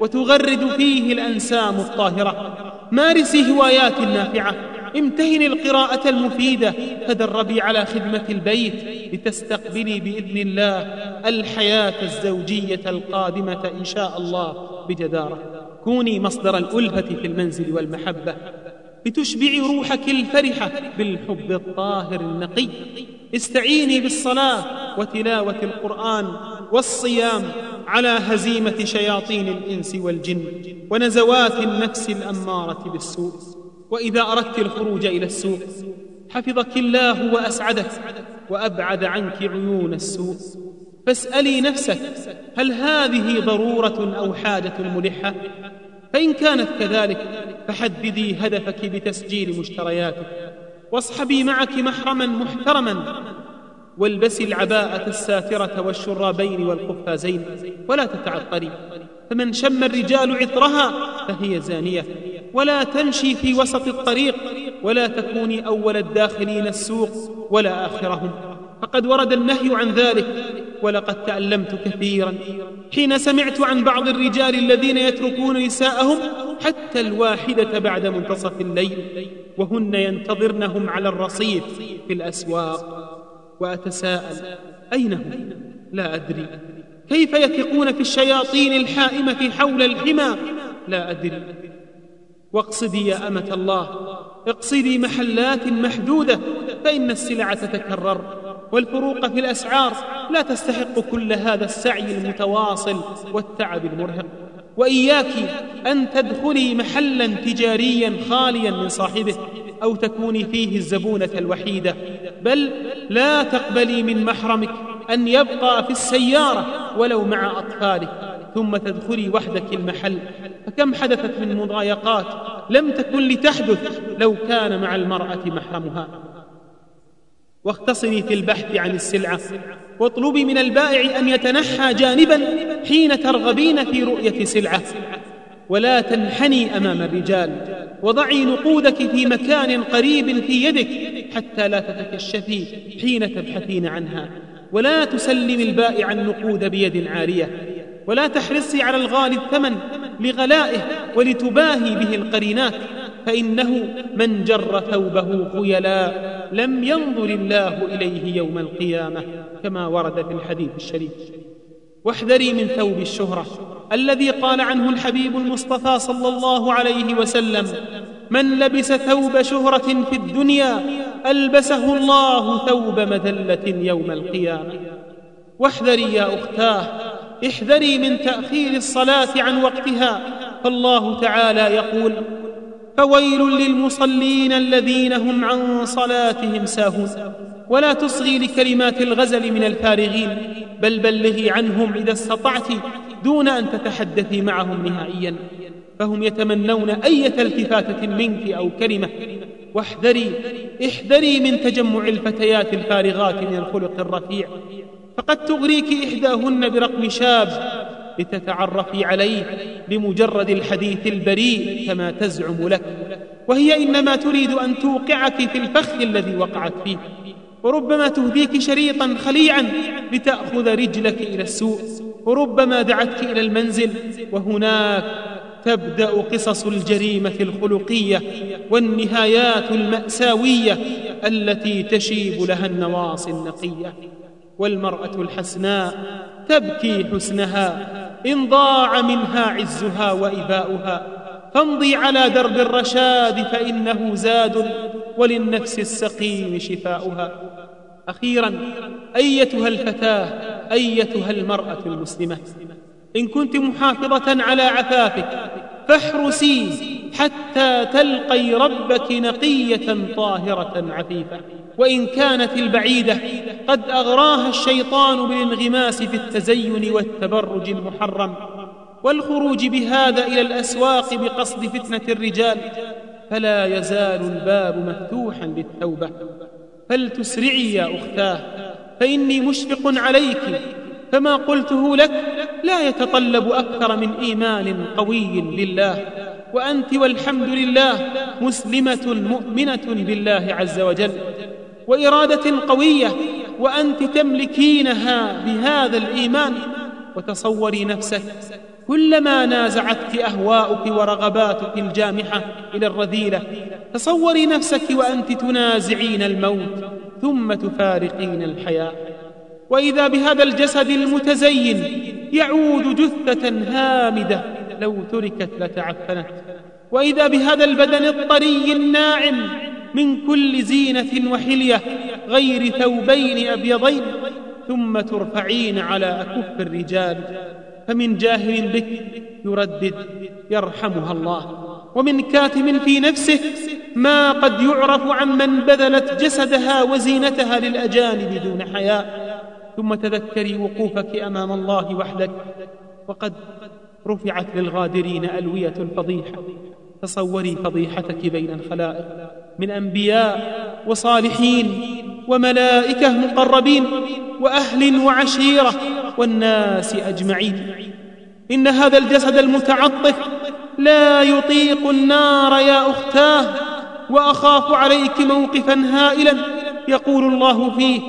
وتغرد فيه الأنسام الطاهرة. مارسي هوايات نافعة امتهني القراءة المفيدة تدربي على خدمة البيت لتستقبلي بإذن الله الحياة الزوجية القادمة إن شاء الله بجدارة. كوني مصدر الألفة في المنزل والمحبة. لتشبعي روحك الفرحة بالحب الطاهر النقي. استعيني بالصلاة وتلاوة القرآن والصيام على هزيمة شياطين الإنس والجن ونزوات النفس الأمارة بالسوء. وإذا أردت الخروج إلى السوق حفظك الله وأسعدك وأبعد عنك عيون السوء فاسألي نفسك هل هذه ضرورة أو حاجة ملحة؟ فإن كانت كذلك فحددي هدفك بتسجيل مشترياتك. واصحبي معك محرما محترما. والبسي العباءة الساترة والشرابين والقفازين ولا تتعطري فمن شم الرجال عطرها فهي زانية. ولا تمشي في وسط الطريق ولا تكوني أول الداخلين السوق ولا آخرهم. فقد ورد النهي عن ذلك ولقد تألمت كثيرا. حين سمعت عن بعض الرجال الذين يتركون نساءهم حتى الواحدة بعد منتصف الليل وهن ينتظرنهم على الرصيف في الأسواق. وأتساءل أين هم؟ لا أدري. كيف يثقون في الشياطين الحائمة حول الحمى؟ لا أدري. واقصدي يا أمة الله اقصدي محلات محدودة فإن السلع تتكرر والفروق في الأسعار لا تستحق كل هذا السعي المتواصل والتعب المرهق. وإياك أن تدخلي محلا تجاريا خاليا من صاحبه أو تكوني فيه الزبونة الوحيدة بل لا تقبلي من محرمك أن يبقى في السيارة ولو مع أطفاله ثم تدخلي وحدك المحل. فكم حدثت من مضايقات لم تكن لتحدث لو كان مع المرأة محرمها. واختصري في البحث عن السلعة. واطلبي من البائع أن يتنحى جانبا حين ترغبين في رؤية سلعة. ولا تنحني أمام الرجال. وضعي نقودك في مكان قريب في يدك حتى لا تتكشفي حين تبحثين عنها. ولا تسلمي البائع النقود بيد عارية. ولا تحرصي على الغالي الثمن لغلائه ولتباهي به القرينات فإنه من جر ثوبه خيلاء لم ينظر الله إليه يوم القيامة كما ورد في الحديث الشريف. واحذري من ثوب الشهرة الذي قال عنه الحبيب المصطفى صلى الله عليه وسلم من لبس ثوب شهرة في الدنيا ألبسه الله ثوب مذلة يوم القيامة. واحذري يا أختاه احذري من تأخير الصلاة عن وقتها. فالله تعالى يقول فويل للمصلين الذين هم عن صلاتهم ساهون. ولا تصغي لكلمات الغزل من الفارغين بل بلغي عنهم إذا استطعت دون أن تتحدثي معهم نهائيا. فهم يتمنون أية التفاتة منك أو كلمة. واحذري احذري من تجمع الفتيات الفارغات من الخلق الرفيع. فقد تغريك إحداهن برقم شاب لتتعرفي عليه بمجرد الحديث البريء كما تزعم لك. وهي إنما تريد أن توقعك في الفخ الذي وقعت فيه. وربما تهديك شريطا خليعا لتأخذ رجلك إلى السوق وربما دعتك إلى المنزل. وهناك تبدأ قصص الجريمة الخلقية والنهايات المأساوية التي تشيب لها النواصي النقية. والمرأة الحسناء تبكي حسنها إن ضاع منها عزها وإباؤها فامضي على درب الرشاد فإنه زاد وللنفس السقيم شفاؤها. أخيرا أيتها الفتاة أيتها المرأة المسلمة إن كنت محافظة على عفافك فاحرسي حتى تلقي ربك نقية طاهرة عفيفة. وإن كانت البعيدة قد أغراها الشيطان بالانغماس في التزين والتبرج المحرم والخروج بهذا إلى الأسواق بقصد فتنة الرجال فلا يزال الباب مفتوحا للتوبة فلتسرعي يا أختاه فإني مشفق عليك فما قلته لك لا يتطلب أكثر من إيمان قوي لله وأنت والحمد لله مسلمة مؤمنة بالله عز وجل. وإرادة قوية وأنت تملكينها بهذا الإيمان. وتصوري نفسك كلما نازعتك أهواؤك ورغباتك الجامحة إلى الرذيلة تصوري نفسك وأنت تنازعين الموت ثم تفارقين الحياة. وإذا بهذا الجسد المتزين يعود جثة هامدة لو تركت لتعفنت. وإذا بهذا البدن الطري الناعم من كل زينة وحلية غير ثوبين أبيضين ثم ترفعين على أكف الرجال فمن جاهل بك يردد يرحمها الله. ومن كاتم في نفسه ما قد يعرف عمن بذلت جسدها وزينتها للأجانب دون حياء. ثم تذكري وقوفك أمام الله وحدك وقد رفعت للغادرين ألوية الفضيحة تصوري فضيحتك بين الخلائق. من أنبياء وصالحين وملائكة مقربين وأهل وعشيرة والناس أجمعين. إن هذا الجسد المتعطف لا يطيق النار يا أختاه وأخاف عليك موقفا هائلا يقول الله فيه.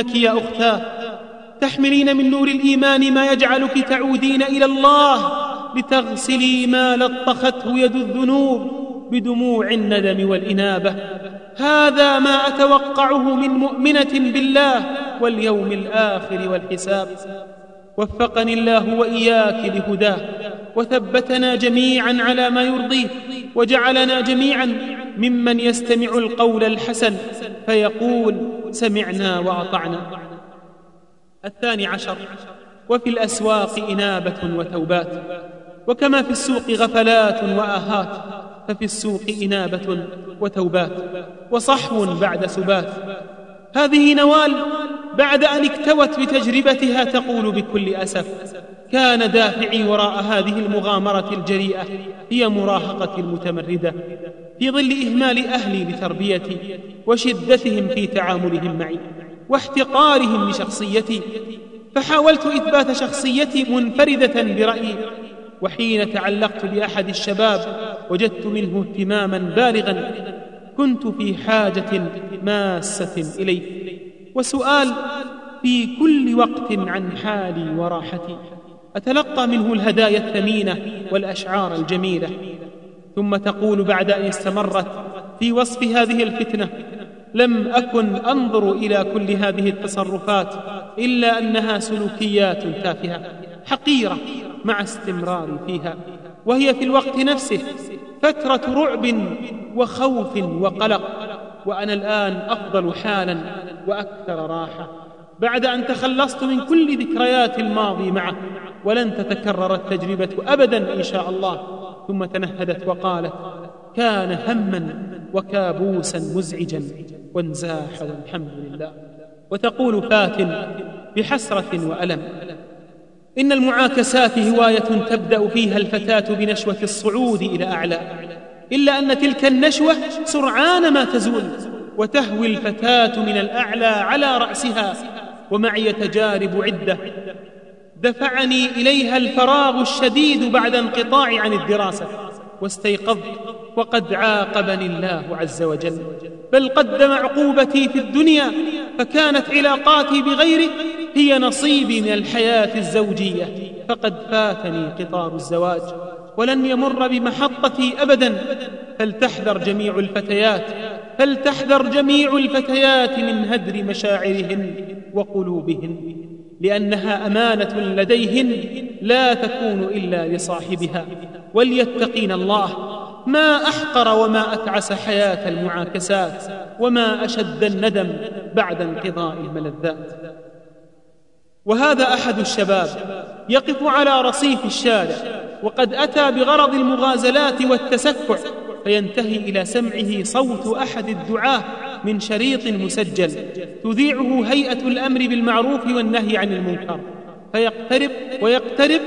إنك يا أختاه تحملين من نور الإيمان ما يجعلك تعودين إلى الله لتغسلي ما لطخته يد الذنوب بدموع الندم والإنابة. هذا ما أتوقعه من مؤمنة بالله واليوم الآخر والحساب. وفقني الله وإياك لهداه وثبتنا جميعا على ما يرضيه وجعلنا جميعا ممن يستمع القول الحسن. فيقول سمعنا وأطعنا. الثاني عشر وفي الأسواق إنابة وتوبات وكما في السوق غفلات وآهات ففي السوق إنابة وتوبات وصحو بعد سبات. هذه نوال بعد أن اكتوت بتجربتها تقول بكل أسف كان دافعي وراء هذه المغامرة الجريئة هي مراهقة المتمردة. في ظل إهمال أهلي لتربيتي وشدتهم في تعاملهم معي واحتقارهم لشخصيتي فحاولت إثبات شخصيتي منفردة برأيي وحين تعلقت بأحد الشباب وجدت منه اهتماما بالغا كنت في حاجة ماسة إليه وسؤال في كل وقت عن حالي وراحتي أتلقى منه الهدايا الثمينة والأشعار الجميلة ثم تقول بعد أن استمرت في وصف هذه الفتنة لم أكن أنظر إلى كل هذه التصرفات إلا أنها سلوكيات تافهة حقيرة مع استمراري فيها وهي في الوقت نفسه فترة رعب وخوف وقلق وأنا الآن أفضل حالا وأكثر راحة. بعد أن تخلصت من كل ذكريات الماضي معه ولن تتكرر التجربة أبدا إن شاء الله. ثم تنهدت وقالت كان هما وكابوسا مزعجا وانزاح والحمد لله. وتقول فاتن بحسرة وألم إن المعاكسات هواية تبدأ فيها الفتاة بنشوة الصعود إلى أعلى إلا أن تلك النشوة سرعان ما تزول وتهوي الفتاة من الأعلى على رأسها ومعي تجارب عدة دفعني إليها الفراغ الشديد بعد انقطاع عن الدراسة. واستيقظت وقد عاقبني الله عز وجل. بل قدم عقوبتي في الدنيا فكانت علاقاتي بغيره هي نصيبي من الحياة الزوجية. فقد فاتني قطار الزواج ولن يمر بمحطتي أبدا. فلتحذر جميع الفتيات فلتحذر جميع الفتيات من هدر مشاعرهن وقلوبهن. لأنها أمانة لديهن لا تكون إلا لصاحبها. وليتقين الله ما أحقر وما أتعس حياة المعاكسات وما أشد الندم بعد انقضاء الملذات. وهذا أحد الشباب يقف على رصيف الشارع وقد أتى بغرض المغازلات والتسكع فينتهي إلى سمعه صوت أحد الدعاة من شريط مسجل تذيعه هيئة الأمر بالمعروف والنهي عن المنكر. فيقترب ويقترب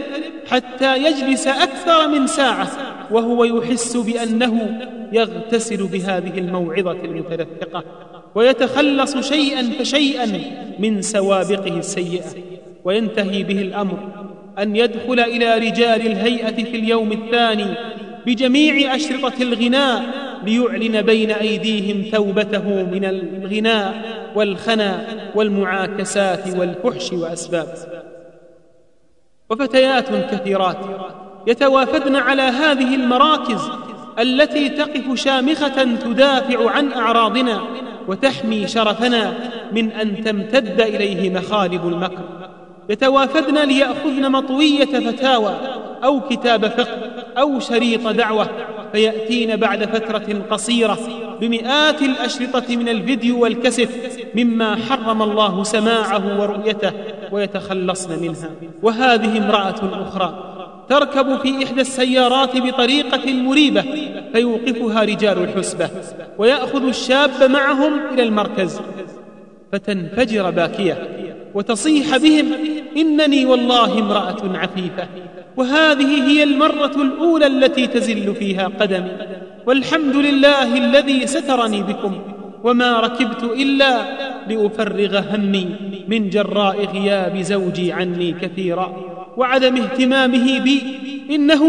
حتى يجلس أكثر من ساعة وهو يحس بأنه يغتسل بهذه الموعظة المتدفقة ويتخلص شيئا فشيئا من سوابقه السيئة. وينتهي به الأمر أن يدخل إلى رجال الهيئة في اليوم الثاني بجميع أشرطة الغناء ليعلن بين أيديهم توبته من الغناء والخنا والمعاكسات والفحش وأسباب. وفتيات كثيرات يتوافدن على هذه المراكز التي تقف شامخة تدافع عن أعراضنا وتحمي شرفنا من أن تمتد إليه مخالب المكر. يتوافدن ليأخذن مطوية فتاوى أو كتاب فقه أو شريط دعوة فيأتين بعد فترة قصيرة بمئات الأشرطة من الفيديو والكسف مما حرم الله سماعه ورؤيته ويتخلصن منها. وهذه امرأة أخرى تركب في إحدى السيارات بطريقة مريبة فيوقفها رجال الحسبة ويأخذ الشاب معهم إلى المركز. فتنفجر باكية وتصيح بهم إنني والله امرأة عفيفة. وهذه هي المرة الأولى التي تزل فيها قدمي. والحمد لله الذي سترني بكم وما ركبت إلا لأفرغ همي من جراء غياب زوجي عني كثيرا وعدم اهتمامه بي. إنه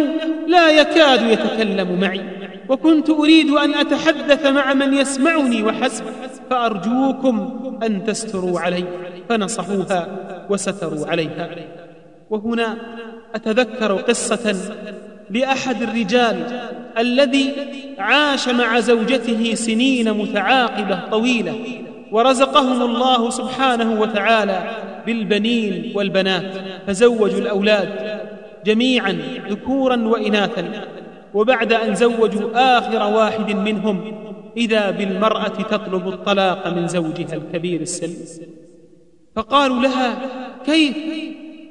لا يكاد يتكلم معي. وكنت أريد أن أتحدث مع من يسمعني وحسب فأرجوكم أن تستروا علي فنصحوها وستروا عليها. وهنا أتذكر قصة لأحد الرجال الذي عاش مع زوجته سنين متعاقبة طويلة ورزقهم الله سبحانه وتعالى بالبنين والبنات فزوجوا الأولاد جميعا ذكورا وإناثا وبعد أن زوجوا آخر واحد منهم إذا بالمرأة تطلب الطلاق من زوجها الكبير السن. فقالوا لها كيف؟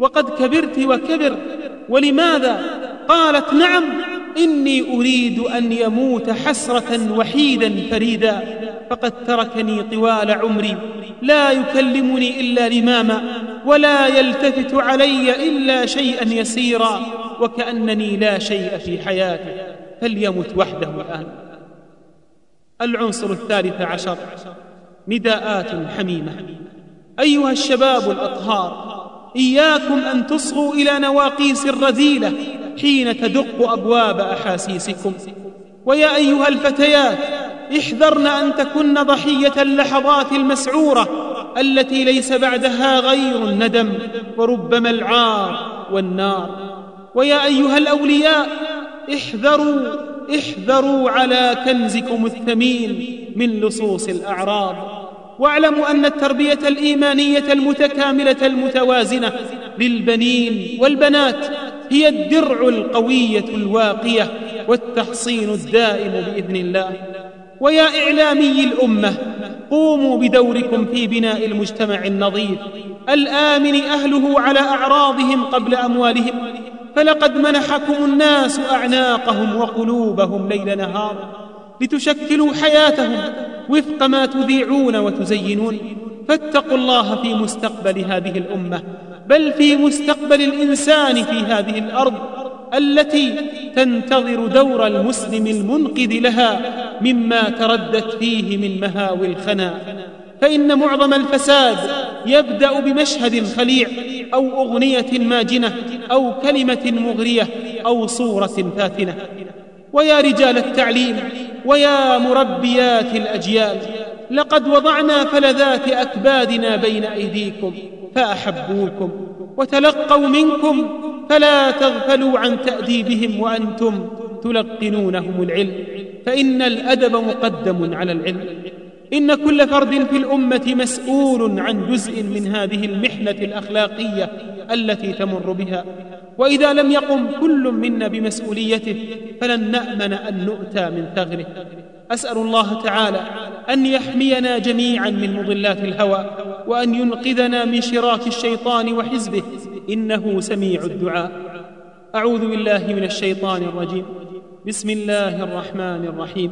وقد كبرت وكبر. ولماذا؟ قالت نعم إني أريد أن يموت حسرة وحيدا فريدا فقد تركني طوال عمري. لا يكلمني إلا لماما ولا يلتفت علي إلا شيئا يسيرا وكأنني لا شيء في حياته فليمت وحده الآن. العنصر الثالث عشر. نداءات حميمة. أيها الشباب الأطهار إياكم أن تصغوا إلى نواقيس الرذيلة حين تدق أبواب أحاسيسكم. ويا أيها الفتيات احذرن أن تكن ضحية اللحظات المسعورة التي ليس بعدها غير الندم وربما العار والنار. ويا أيها الأولياء احذروا احذروا على كنزكم الثمين من لصوص الأعراض. واعلموا أن التربية الإيمانية المتكاملة المتوازنة للبنين والبنات هي الدرع القوية الواقية والتحصين الدائم بإذن الله. ويا إعلامي الأمة قوموا بدوركم في بناء المجتمع النظيف. الآمن أهله على أعراضهم قبل أموالهم. فلقد منحكم الناس أعناقهم وقلوبهم ليل نهار. لتشكلوا حياتهم وفق ما تذيعون وتزينون. فاتقوا الله في مستقبل هذه الأمة بل في مستقبل الإنسان في هذه الأرض التي تنتظر دور المسلم المنقذ لها مما تردت فيه من مهاوي الخنا. فإن معظم الفساد يبدأ بمشهد خليع أو أغنية ماجنة أو كلمة مغرية أو صورة فاتنة. ويا رجال التعليم ويا مربيات الأجيال لقد وضعنا فلذات أكبادنا بين أيديكم فأحبوكم وتلقوا منكم فلا تغفلوا عن تأديبهم وأنتم تلقنونهم العلم فإن الأدب مقدم على العلم. إن كل فرد في الأمة مسؤول عن جزء من هذه المحنة الأخلاقية التي تمر بها. وإذا لم يقم كل منا بمسؤوليته فلن نأمن أن نؤتى من ثغره. أسأل الله تعالى أن يحمينا جميعا من مضلات الهوى وأن ينقذنا من شراك الشيطان وحزبه. إنه سميع الدعاء. أعوذ بالله من الشيطان الرجيم. بسم الله الرحمن الرحيم.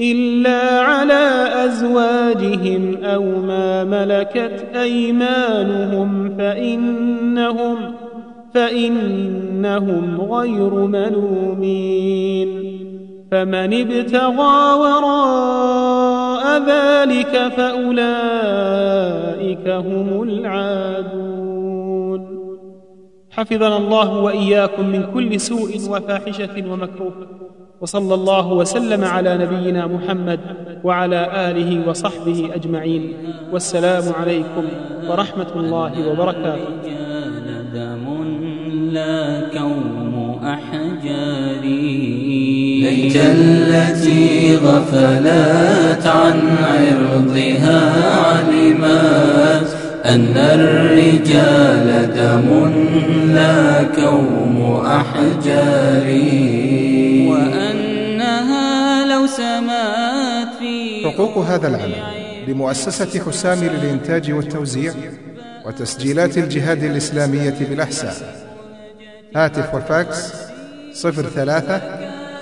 إلا على أزواجهم أو ما ملكت أيمانهم فإنهم فإنهم غير ملومين. فمن ابتغى وراء ذلك فأولئك هم العادون. حفظنا الله وإياكم من كل سوء وفاحشة ومكروه. وصلى الله وسلم على نبينا محمد وعلى آله وصحبه أجمعين. والسلام عليكم ورحمة الله وبركاته. ندم لا كوم أحجاري ليت التي غفلت عن عرضها علمت أن الرجال دم لا كوم أحجاري. حقوق هذا العمل لمؤسسة حسام للإنتاج والتوزيع وتسجيلات الجهاد الإسلامية بالأحساء. هاتف وفاكس صفر ثلاثة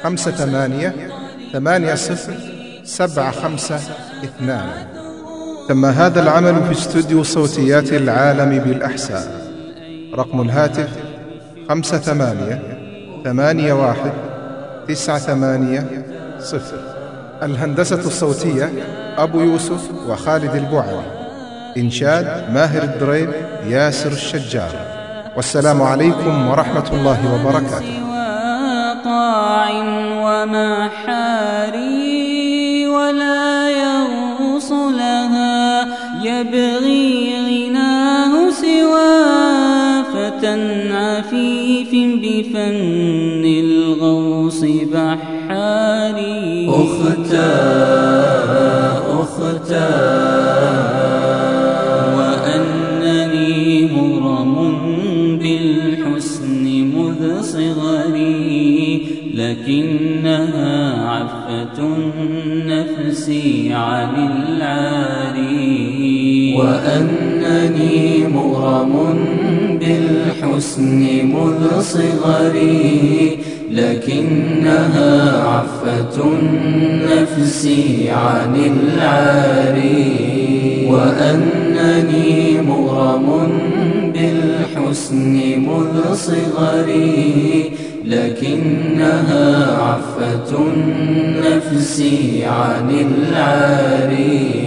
خمسة ثمانية ثمانية صفر سبعة خمسة اثنان. تم هذا العمل في استوديو صوتيات العالم بالأحساء. رقم الهاتف خمسة ثمانية ثمانية واحد تسعة ثمانية صفر. الهندسة الصوتية أبو يوسف وخالد البوعلي إنشاد ماهر الدريب ياسر الشجار. والسلام عليكم ورحمة الله وبركاته. طاع ومحاري ولا يغوص لها. يبغي غناه سوى فتى عفيف بفن الغوص بحاري أختا أختا. وأنني مغرم بالحسن مذ صغري لكنها عفة النفس عن العاري وأنني مغرم بالحسن مذ صغري لكنها عفة النفس عن العاري وأنني مغرم بالحسن مذ صغري لكنها عفة النفس عن العاري